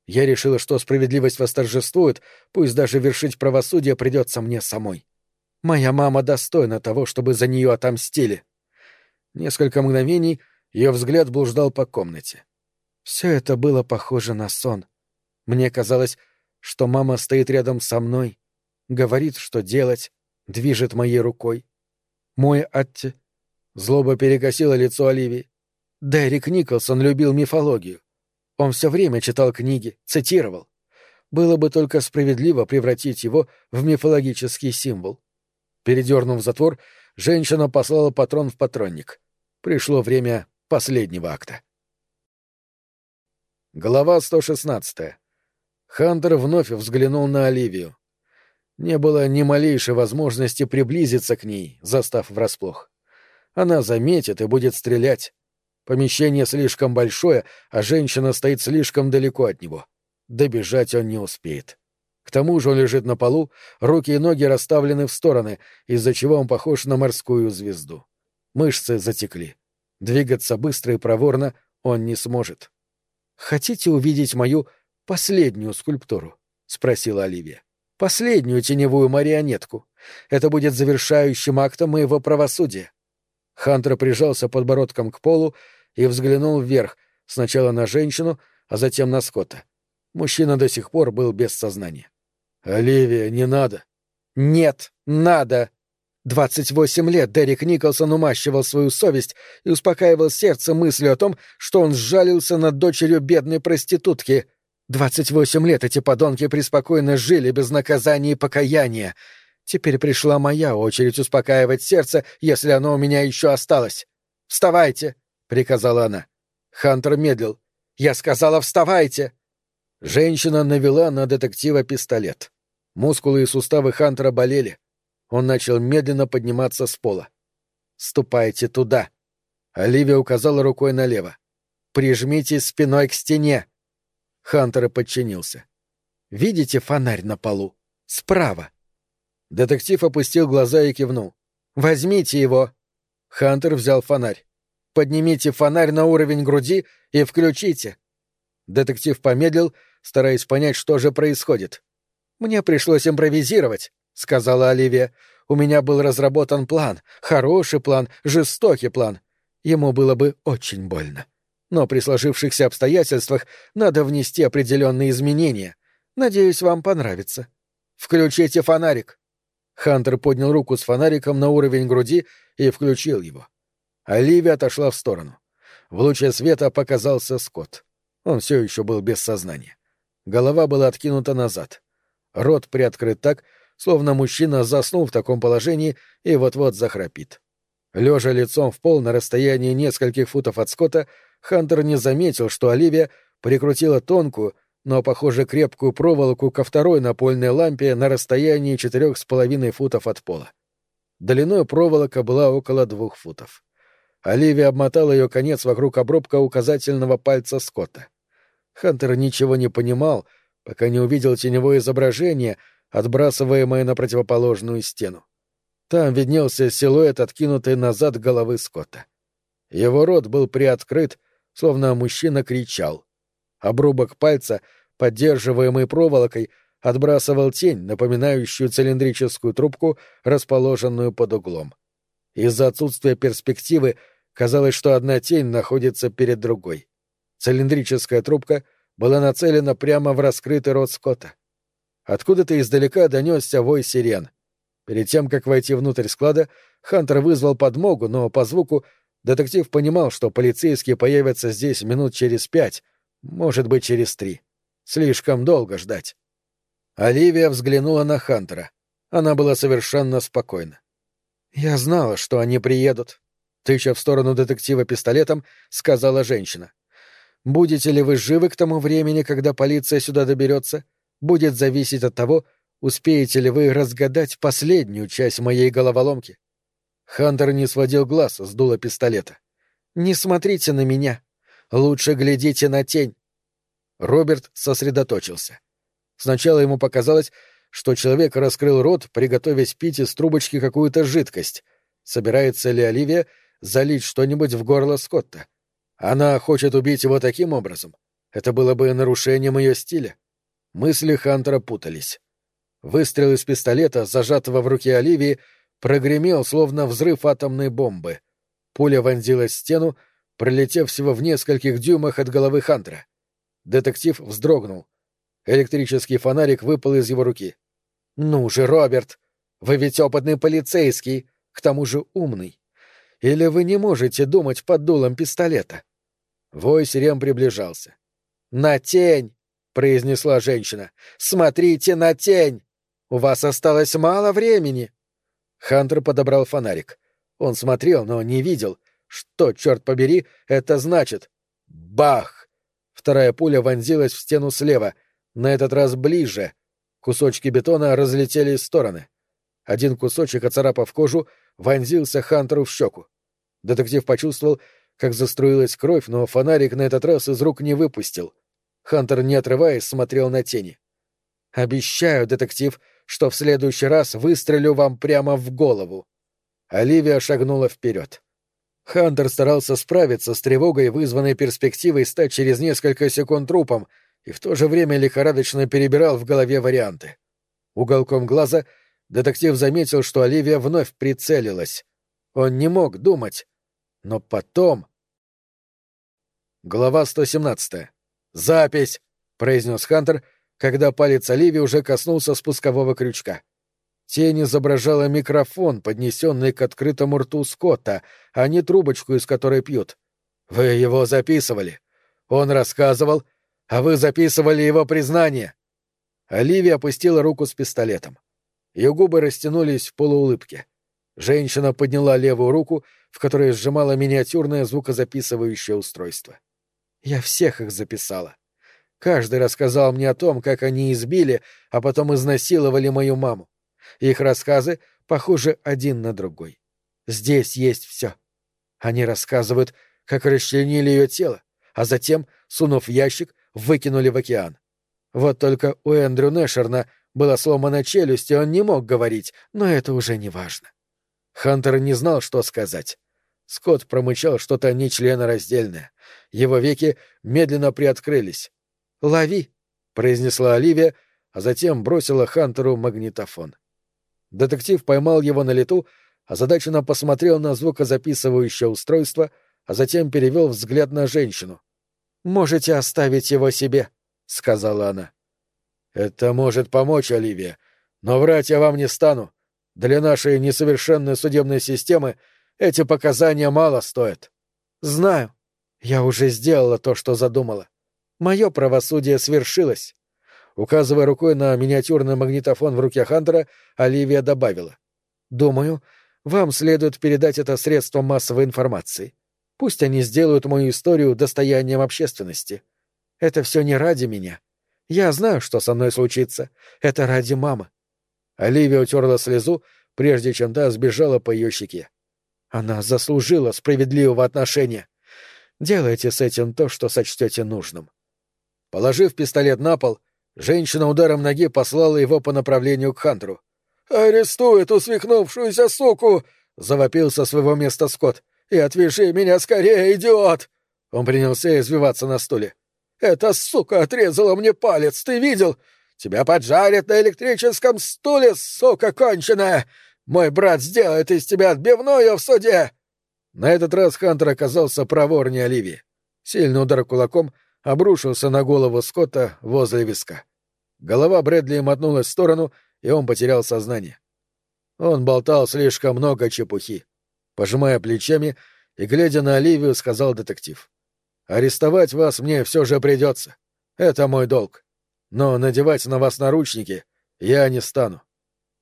Я решила, что справедливость восторжествует, пусть даже вершить правосудие придется мне самой. Моя мама достойна того, чтобы за нее отомстили. Несколько мгновений ее взгляд блуждал по комнате. Все это было похоже на сон. Мне казалось, что мама стоит рядом со мной, говорит, что делать, движет моей рукой. Мой Атти. Злоба перекосила лицо Оливии. Дерек Николсон любил мифологию. Он все время читал книги, цитировал. Было бы только справедливо превратить его в мифологический символ. Передернув затвор, женщина послала патрон в патронник. Пришло время последнего акта. Глава 116. Хантер вновь взглянул на Оливию. Не было ни малейшей возможности приблизиться к ней, застав врасплох. Она заметит и будет стрелять. Помещение слишком большое, а женщина стоит слишком далеко от него. Добежать он не успеет. К тому же он лежит на полу, руки и ноги расставлены в стороны, из-за чего он похож на морскую звезду. Мышцы затекли. Двигаться быстро и проворно он не сможет. «Хотите увидеть мою последнюю скульптуру?» — спросила Оливия последнюю теневую марионетку. Это будет завершающим актом моего правосудия. Хантер прижался подбородком к полу и взглянул вверх, сначала на женщину, а затем на Скотта. Мужчина до сих пор был без сознания. «Оливия, не надо!» «Нет, надо!» Двадцать восемь лет Дерек Николсон умащивал свою совесть и успокаивал сердце мыслью о том, что он сжалился над дочерью бедной проститутки — Двадцать восемь лет эти подонки преспокойно жили без наказания и покаяния. Теперь пришла моя очередь успокаивать сердце, если оно у меня еще осталось. «Вставайте!» — приказала она. Хантер медлил. «Я сказала, вставайте!» Женщина навела на детектива пистолет. Мускулы и суставы Хантера болели. Он начал медленно подниматься с пола. «Ступайте туда!» Оливия указала рукой налево. «Прижмитесь спиной к стене!» Хантер подчинился. «Видите фонарь на полу? Справа!» Детектив опустил глаза и кивнул. «Возьмите его!» Хантер взял фонарь. «Поднимите фонарь на уровень груди и включите!» Детектив помедлил, стараясь понять, что же происходит. «Мне пришлось импровизировать», — сказала Оливия. «У меня был разработан план, хороший план, жестокий план. Ему было бы очень больно но при сложившихся обстоятельствах надо внести определенные изменения. Надеюсь, вам понравится. Включите фонарик. Хантер поднял руку с фонариком на уровень груди и включил его. Оливия отошла в сторону. В луче света показался Скотт. Он все еще был без сознания. Голова была откинута назад. Рот приоткрыт так, словно мужчина заснул в таком положении и вот-вот захрапит. Лежа лицом в пол на расстоянии нескольких футов от Скотта, Хантер не заметил, что Оливия прикрутила тонкую, но, похоже, крепкую проволоку ко второй напольной лампе на расстоянии четырех с половиной футов от пола. Длиной проволока была около двух футов. Оливия обмотала ее конец вокруг обрубка указательного пальца Скотта. Хантер ничего не понимал, пока не увидел теневое изображение, отбрасываемое на противоположную стену. Там виднелся силуэт, откинутый назад головы Скотта. Его рот был приоткрыт, словно мужчина кричал. Обрубок пальца, поддерживаемый проволокой, отбрасывал тень, напоминающую цилиндрическую трубку, расположенную под углом. Из-за отсутствия перспективы казалось, что одна тень находится перед другой. Цилиндрическая трубка была нацелена прямо в раскрытый рот Скотта. Откуда-то издалека донесся вой сирен. Перед тем, как войти внутрь склада, Хантер вызвал подмогу, но по звуку детектив понимал, что полицейские появятся здесь минут через пять, может быть, через три. Слишком долго ждать. Оливия взглянула на Хантера. Она была совершенно спокойна. «Я знала, что они приедут», — тыча в сторону детектива пистолетом, сказала женщина. «Будете ли вы живы к тому времени, когда полиция сюда доберется, будет зависеть от того, успеете ли вы разгадать последнюю часть моей головоломки». Хантер не сводил глаз с дула пистолета. «Не смотрите на меня. Лучше глядите на тень». Роберт сосредоточился. Сначала ему показалось, что человек раскрыл рот, приготовясь пить из трубочки какую-то жидкость. Собирается ли Оливия залить что-нибудь в горло Скотта? Она хочет убить его таким образом. Это было бы нарушением ее стиля. Мысли Хантера путались. Выстрел из пистолета, зажатого в руке Оливии, прогремел, словно взрыв атомной бомбы. Пуля вонзилась в стену, пролетев всего в нескольких дюймах от головы Хантера. Детектив вздрогнул. Электрический фонарик выпал из его руки. «Ну же, Роберт, вы ведь опытный полицейский, к тому же умный. Или вы не можете думать под дулом пистолета?» Вой сирен приближался. «На тень!» — произнесла женщина. «Смотрите на тень! У вас осталось мало времени!» Хантер подобрал фонарик. Он смотрел, но не видел. Что, черт побери, это значит? Бах! Вторая пуля вонзилась в стену слева, на этот раз ближе, Кусочки бетона разлетелись в стороны. Один кусочек, оцарапав кожу, вонзился Хантеру в щеку. Детектив почувствовал, как заструилась кровь, но фонарик на этот раз из рук не выпустил. Хантер, не отрываясь, смотрел на тени. «Обещаю, детектив, что в следующий раз выстрелю вам прямо в голову». Оливия шагнула вперед. Хантер старался справиться с тревогой, вызванной перспективой стать через несколько секунд трупом, и в то же время лихорадочно перебирал в голове варианты. Уголком глаза детектив заметил, что Оливия вновь прицелилась. Он не мог думать. Но потом... Глава 117. «Запись!» — произнес Хантер, когда палец Оливии уже коснулся спускового крючка. Тень изображала микрофон, поднесенный к открытому рту Скотта, а не трубочку, из которой пьют. «Вы его записывали. Он рассказывал, а вы записывали его признание. Оливия опустила руку с пистолетом. Ее губы растянулись в полуулыбке. Женщина подняла левую руку, в которой сжимала миниатюрное звукозаписывающее устройство. Я всех их записала. Каждый рассказал мне о том, как они избили, а потом изнасиловали мою маму. Их рассказы похожи один на другой. Здесь есть все. Они рассказывают, как расчленили ее тело, а затем, сунув ящик, выкинули в океан. Вот только у Эндрю Нэшерна была сломана челюсть, и он не мог говорить, но это уже не важно. Хантер не знал, что сказать. Скотт промычал что-то нечленораздельное. Его веки медленно приоткрылись. «Лови!» — произнесла Оливия, а затем бросила Хантеру магнитофон. Детектив поймал его на лету, озадаченно посмотрел на звукозаписывающее устройство, а затем перевел взгляд на женщину. «Можете оставить его себе», — сказала она. «Это может помочь, Оливия, но врать я вам не стану. Для нашей несовершенной судебной системы эти показания мало стоят». «Знаю. Я уже сделала то, что задумала. Мое правосудие свершилось». Указывая рукой на миниатюрный магнитофон в руке Хантера, Оливия добавила. «Думаю, вам следует передать это средством массовой информации. Пусть они сделают мою историю достоянием общественности. Это все не ради меня. Я знаю, что со мной случится. Это ради мамы. Оливия утерла слезу, прежде чем та сбежала по ее щеке. Она заслужила справедливого отношения. Делайте с этим то, что сочтете нужным. Положив пистолет на пол, женщина ударом ноги послала его по направлению к Хантеру. Арестуй эту свихнувшуюся суку!» — завопил со своего места Скотт. «И отвяжи меня скорее, идиот!» Он принялся извиваться на стуле. «Эта сука отрезала мне палец, ты видел? Тебя поджарят на электрическом стуле, сука конченая! Мой брат сделает из тебя отбивную в суде!» На этот раз Хантер оказался проворнее Оливии. Сильный удар кулаком обрушился на голову Скотта возле виска. Голова Брэдли мотнулась в сторону, и он потерял сознание. Он болтал слишком много чепухи. Пожимая плечами и глядя на Оливию, сказал детектив. «Арестовать вас мне все же придется. Это мой долг. Но надевать на вас наручники я не стану».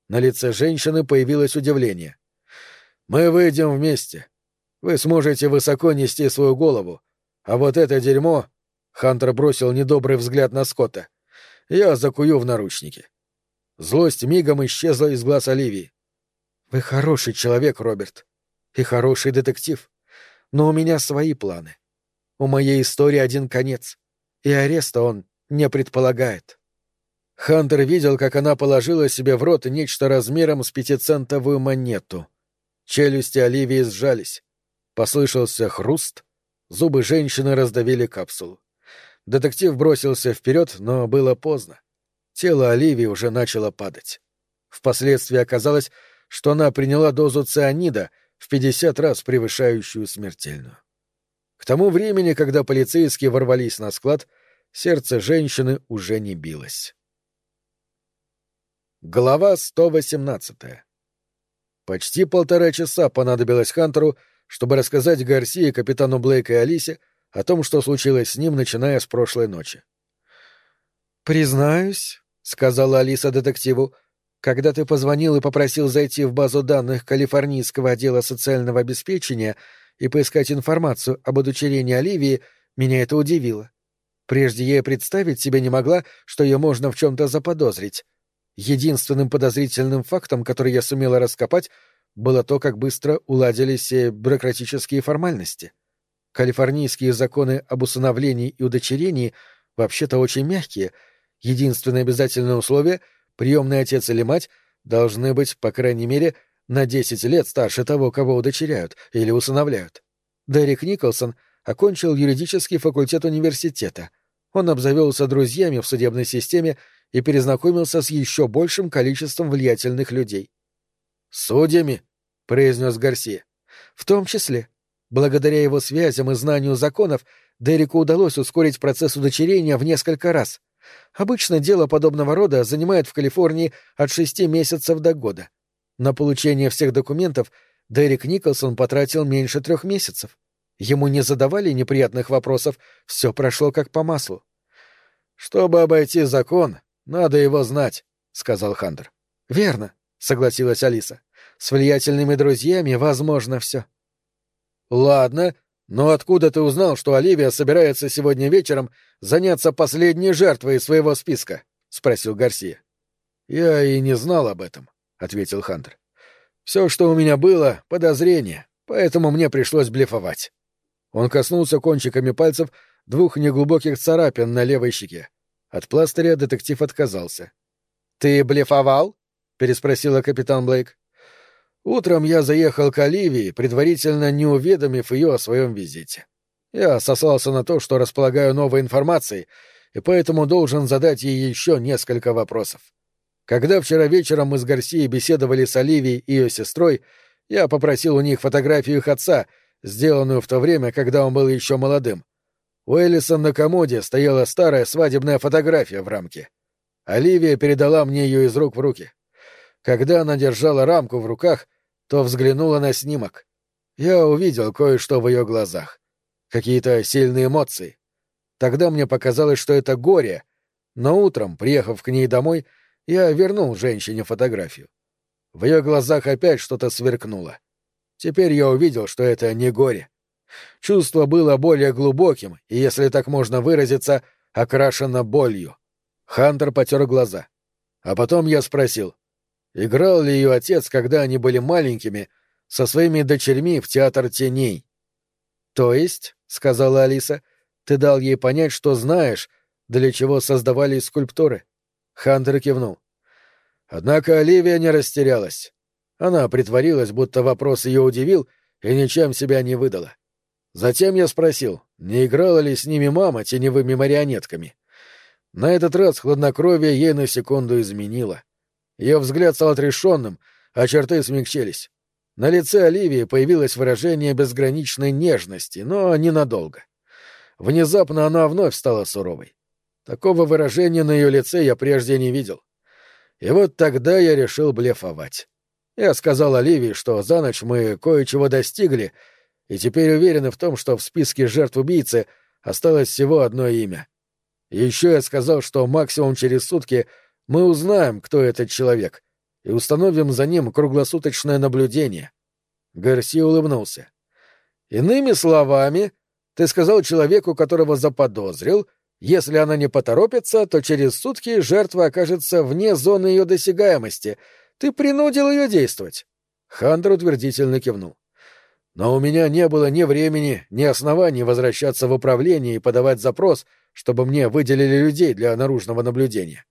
На лице женщины появилось удивление. «Мы выйдем вместе. Вы сможете высоко нести свою голову, а вот это дерьмо...» Хантер бросил недобрый взгляд на Скотта. «Я закую в наручники». Злость мигом исчезла из глаз Оливии. «Вы хороший человек, Роберт. И хороший детектив. Но у меня свои планы. У моей истории один конец. И ареста он не предполагает». Хантер видел, как она положила себе в рот нечто размером с пятицентовую монету. Челюсти Оливии сжались. Послышался хруст, зубы женщины раздавили капсулу. Детектив бросился вперед, но было поздно. Тело Оливии уже начало падать. Впоследствии оказалось, что она приняла дозу цианида в 50 раз превышающую смертельную. К тому времени, когда полицейские ворвались на склад, сердце женщины уже не билось. Глава 118 Почти полтора часа понадобилось Хантеру, чтобы рассказать Гарсии, капитану Блейка и Алисе о том, что случилось с ним, начиная с прошлой ночи. «Признаюсь», — сказала Алиса детективу, — «когда ты позвонил и попросил зайти в базу данных Калифорнийского отдела социального обеспечения и поискать информацию об удочерении Оливии, меня это удивило. Прежде я представить себе не могла, что ее можно в чем-то заподозрить. Единственным подозрительным фактом, который я сумела раскопать, было то, как быстро уладились все бюрократические формальности. Калифорнийские законы об усыновлении и удочерении вообще-то очень мягкие. Единственное обязательное условие — приемный отец или мать должны быть, по крайней мере, на 10 лет старше того, кого удочеряют или усыновляют. Дерек Николсон окончил юридический факультет университета. Он обзавелся друзьями в судебной системе и перезнакомился с еще большим количеством влиятельных людей. «Судьями», — произнес Гарсия. «В том числе. Благодаря его связям и знанию законов Дереку удалось ускорить процесс удочерения в несколько раз. Обычно дело подобного рода занимает в Калифорнии от шести месяцев до года. На получение всех документов Дерек Николсон потратил меньше трех месяцев. Ему не задавали неприятных вопросов, все прошло как по маслу. «Чтобы обойти закон, надо его знать», — сказал Хантер. «Верно согласилась Алиса. С влиятельными друзьями возможно все. Ладно, но откуда ты узнал, что Оливия собирается сегодня вечером заняться последней жертвой своего списка? спросил Гарсия. Я и не знал об этом, ответил Хантер. Все, что у меня было, подозрение, поэтому мне пришлось блефовать. Он коснулся кончиками пальцев двух неглубоких царапин на левой щеке. От пластыря детектив отказался. «Ты блефовал?» переспросила капитан Блейк. Утром я заехал к Оливии, предварительно не уведомив ее о своем визите. Я сослался на то, что располагаю новой информацией, и поэтому должен задать ей еще несколько вопросов. Когда вчера вечером мы с Гарсией беседовали с Оливией и ее сестрой, я попросил у них фотографию их отца, сделанную в то время, когда он был еще молодым. У Эллисон на комоде стояла старая свадебная фотография в рамке. Оливия передала мне ее из рук в руки. Когда она держала рамку в руках, то взглянула на снимок. Я увидел кое-что в ее глазах. Какие-то сильные эмоции. Тогда мне показалось, что это горе, но утром, приехав к ней домой, я вернул женщине фотографию. В ее глазах опять что-то сверкнуло. Теперь я увидел, что это не горе. Чувство было более глубоким и, если так можно выразиться, окрашено болью. Хантер потер глаза. А потом я спросил, Играл ли ее отец, когда они были маленькими, со своими дочерьми в театр теней? — То есть, — сказала Алиса, — ты дал ей понять, что знаешь, для чего создавались скульптуры? Хантер кивнул. Однако Оливия не растерялась. Она притворилась, будто вопрос ее удивил, и ничем себя не выдала. Затем я спросил, не играла ли с ними мама теневыми марионетками. На этот раз хладнокровие ей на секунду изменило. Ее взгляд стал отрешенным, а черты смягчились. На лице Оливии появилось выражение безграничной нежности, но ненадолго. Внезапно она вновь стала суровой. Такого выражения на ее лице я прежде не видел. И вот тогда я решил блефовать. Я сказал Оливии, что за ночь мы кое-чего достигли, и теперь уверены в том, что в списке жертв убийцы осталось всего одно имя. Еще я сказал, что максимум через сутки мы узнаем, кто этот человек, и установим за ним круглосуточное наблюдение. Гарси улыбнулся. Иными словами, ты сказал человеку, которого заподозрил, если она не поторопится, то через сутки жертва окажется вне зоны ее досягаемости. Ты принудил ее действовать. Хантер утвердительно кивнул. Но у меня не было ни времени, ни оснований возвращаться в управление и подавать запрос, чтобы мне выделили людей для наружного наблюдения.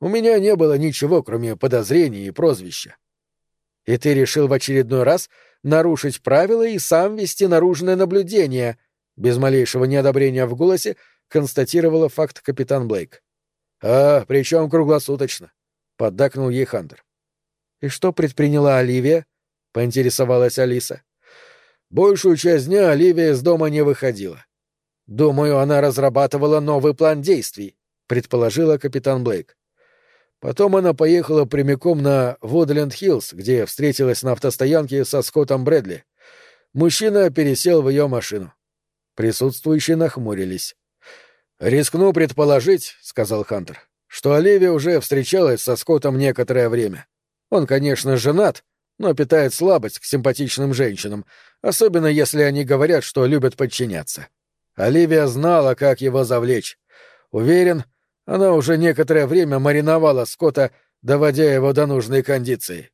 У меня не было ничего, кроме подозрений и прозвища. И ты решил в очередной раз нарушить правила и сам вести наружное наблюдение, без малейшего неодобрения в голосе констатировала факт капитан Блейк. А, причем круглосуточно, поддакнул ей Хантер. И что предприняла Оливия? поинтересовалась Алиса. Большую часть дня Оливия из дома не выходила. Думаю, она разрабатывала новый план действий, предположила капитан Блейк. Потом она поехала прямиком на Вудленд-Хиллз, где встретилась на автостоянке со Скоттом Брэдли. Мужчина пересел в ее машину. Присутствующие нахмурились. «Рискну предположить», — сказал Хантер, — «что Оливия уже встречалась со Скоттом некоторое время. Он, конечно, женат, но питает слабость к симпатичным женщинам, особенно если они говорят, что любят подчиняться. Оливия знала, как его завлечь. Уверен, — она уже некоторое время мариновала Скотта, доводя его до нужной кондиции.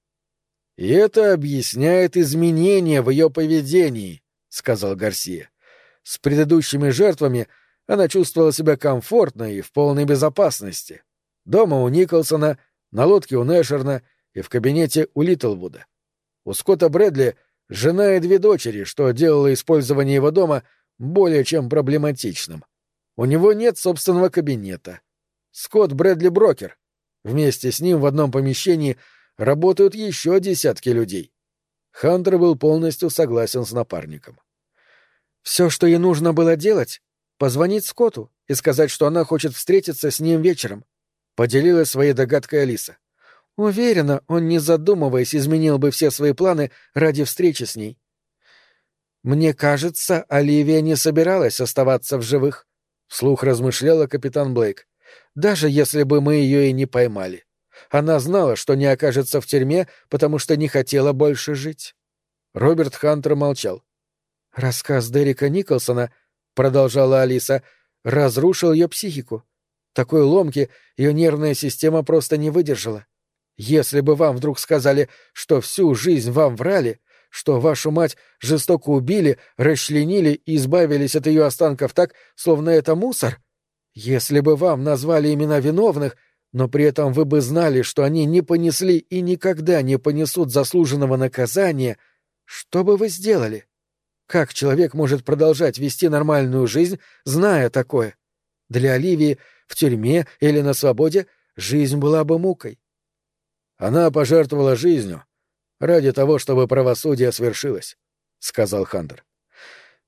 «И это объясняет изменения в ее поведении», — сказал Гарсия. «С предыдущими жертвами она чувствовала себя комфортно и в полной безопасности. Дома у Николсона, на лодке у Нэшерна и в кабинете у Литлвуда. У Скотта Брэдли жена и две дочери, что делало использование его дома более чем проблематичным. У него нет собственного кабинета. Скотт Брэдли Брокер. Вместе с ним в одном помещении работают еще десятки людей. Хантер был полностью согласен с напарником. Все, что ей нужно было делать, позвонить Скотту и сказать, что она хочет встретиться с ним вечером. Поделилась своей догадкой Алиса. Уверена, он, не задумываясь, изменил бы все свои планы ради встречи с ней. Мне кажется, Оливия не собиралась оставаться в живых, вслух размышляла капитан Блейк даже если бы мы ее и не поймали. Она знала, что не окажется в тюрьме, потому что не хотела больше жить. Роберт Хантер молчал. «Рассказ Дерека Николсона», — продолжала Алиса, — «разрушил ее психику. Такой ломки ее нервная система просто не выдержала. Если бы вам вдруг сказали, что всю жизнь вам врали, что вашу мать жестоко убили, расчленили и избавились от ее останков так, словно это мусор, если бы вам назвали имена виновных, но при этом вы бы знали, что они не понесли и никогда не понесут заслуженного наказания, что бы вы сделали? Как человек может продолжать вести нормальную жизнь, зная такое? Для Оливии в тюрьме или на свободе жизнь была бы мукой. Она пожертвовала жизнью ради того, чтобы правосудие свершилось, — сказал Хантер.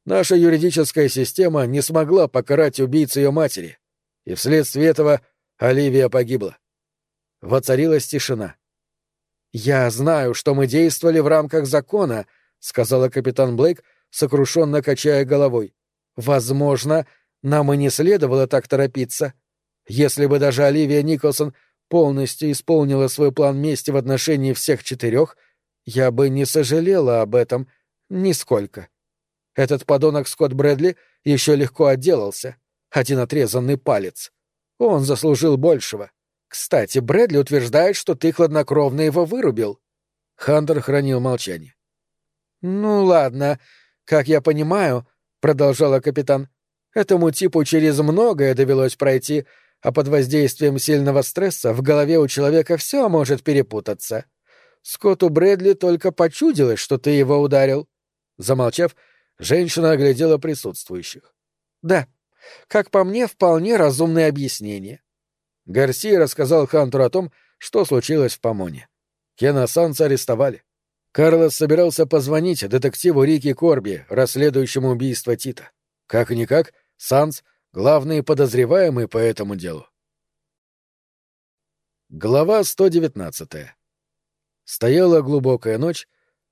Наша юридическая система не смогла покарать убийц ее матери, и вследствие этого Оливия погибла. Воцарилась тишина. «Я знаю, что мы действовали в рамках закона», — сказала капитан Блейк, сокрушенно качая головой. «Возможно, нам и не следовало так торопиться. Если бы даже Оливия Николсон полностью исполнила свой план мести в отношении всех четырех, я бы не сожалела об этом нисколько. Этот подонок Скотт Брэдли еще легко отделался. Один отрезанный палец. Он заслужил большего. Кстати, Брэдли утверждает, что ты хладнокровно его вырубил. Хантер хранил молчание. «Ну ладно, как я понимаю, — продолжала капитан, — этому типу через многое довелось пройти, а под воздействием сильного стресса в голове у человека все может перепутаться. Скотту Брэдли только почудилось, что ты его ударил. Замолчав, женщина оглядела присутствующих. Да, как по мне, вполне разумное объяснение. Гарсия рассказал Хантеру о том, что случилось в Помоне. Кена Санса арестовали. Карлос собирался позвонить детективу Рики Корби, расследующему убийство Тита. Как-никак, Санс — главный подозреваемый по этому делу. Глава 119. Стояла глубокая ночь,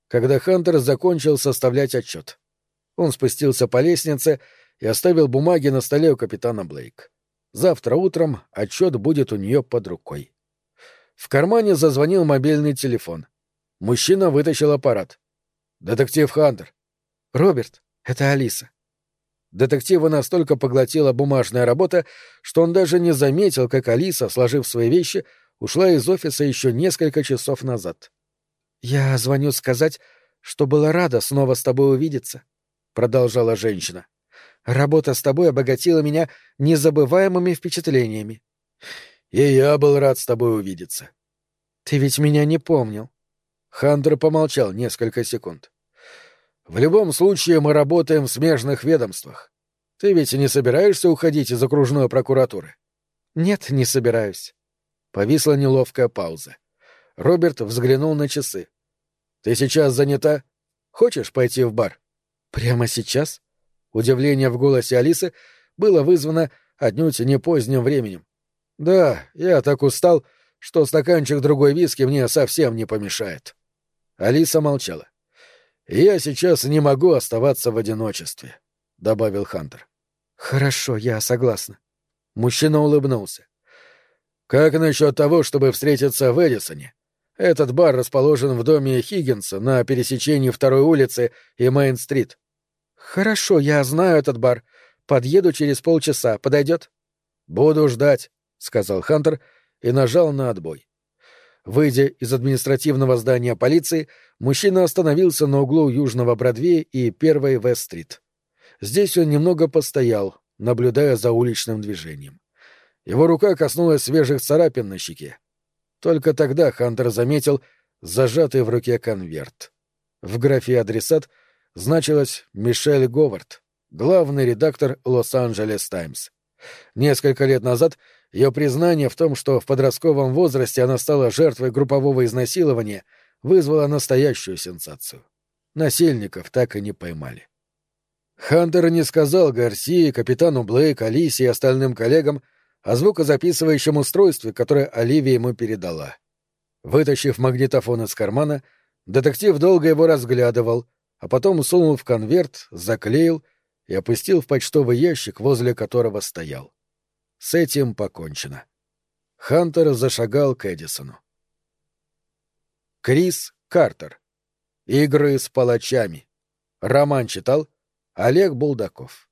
когда Хантер закончил составлять отчет. Он спустился по лестнице и оставил бумаги на столе у капитана Блейк. Завтра утром отчет будет у нее под рукой. В кармане зазвонил мобильный телефон. Мужчина вытащил аппарат. «Детектив Хантер». «Роберт, это Алиса». Детектива настолько поглотила бумажная работа, что он даже не заметил, как Алиса, сложив свои вещи, ушла из офиса еще несколько часов назад. «Я звоню сказать, что была рада снова с тобой увидеться», — продолжала женщина. Работа с тобой обогатила меня незабываемыми впечатлениями. И я был рад с тобой увидеться. Ты ведь меня не помнил. Хантер помолчал несколько секунд. В любом случае мы работаем в смежных ведомствах. Ты ведь не собираешься уходить из окружной прокуратуры? Нет, не собираюсь. Повисла неловкая пауза. Роберт взглянул на часы. Ты сейчас занята? Хочешь пойти в бар? Прямо сейчас? Удивление в голосе Алисы было вызвано отнюдь не поздним временем. «Да, я так устал, что стаканчик другой виски мне совсем не помешает». Алиса молчала. «Я сейчас не могу оставаться в одиночестве», — добавил Хантер. «Хорошо, я согласна». Мужчина улыбнулся. «Как насчет того, чтобы встретиться в Эдисоне? Этот бар расположен в доме Хиггинса на пересечении второй улицы и Мейн-стрит. «Хорошо, я знаю этот бар. Подъеду через полчаса. Подойдет?» «Буду ждать», — сказал Хантер и нажал на отбой. Выйдя из административного здания полиции, мужчина остановился на углу Южного Бродвея и Первой Вест-стрит. Здесь он немного постоял, наблюдая за уличным движением. Его рука коснулась свежих царапин на щеке. Только тогда Хантер заметил зажатый в руке конверт. В графе «Адресат» — значилась Мишель Говард, главный редактор «Лос-Анджелес Таймс». Несколько лет назад ее признание в том, что в подростковом возрасте она стала жертвой группового изнасилования, вызвало настоящую сенсацию. Насильников так и не поймали. Хантер не сказал Гарсии, капитану Блейк, Алисе и остальным коллегам о звукозаписывающем устройстве, которое Оливия ему передала. Вытащив магнитофон из кармана, детектив долго его разглядывал, а потом сунул в конверт, заклеил и опустил в почтовый ящик, возле которого стоял. С этим покончено. Хантер зашагал к Эдисону. Крис Картер. Игры с палачами. Роман читал Олег Булдаков.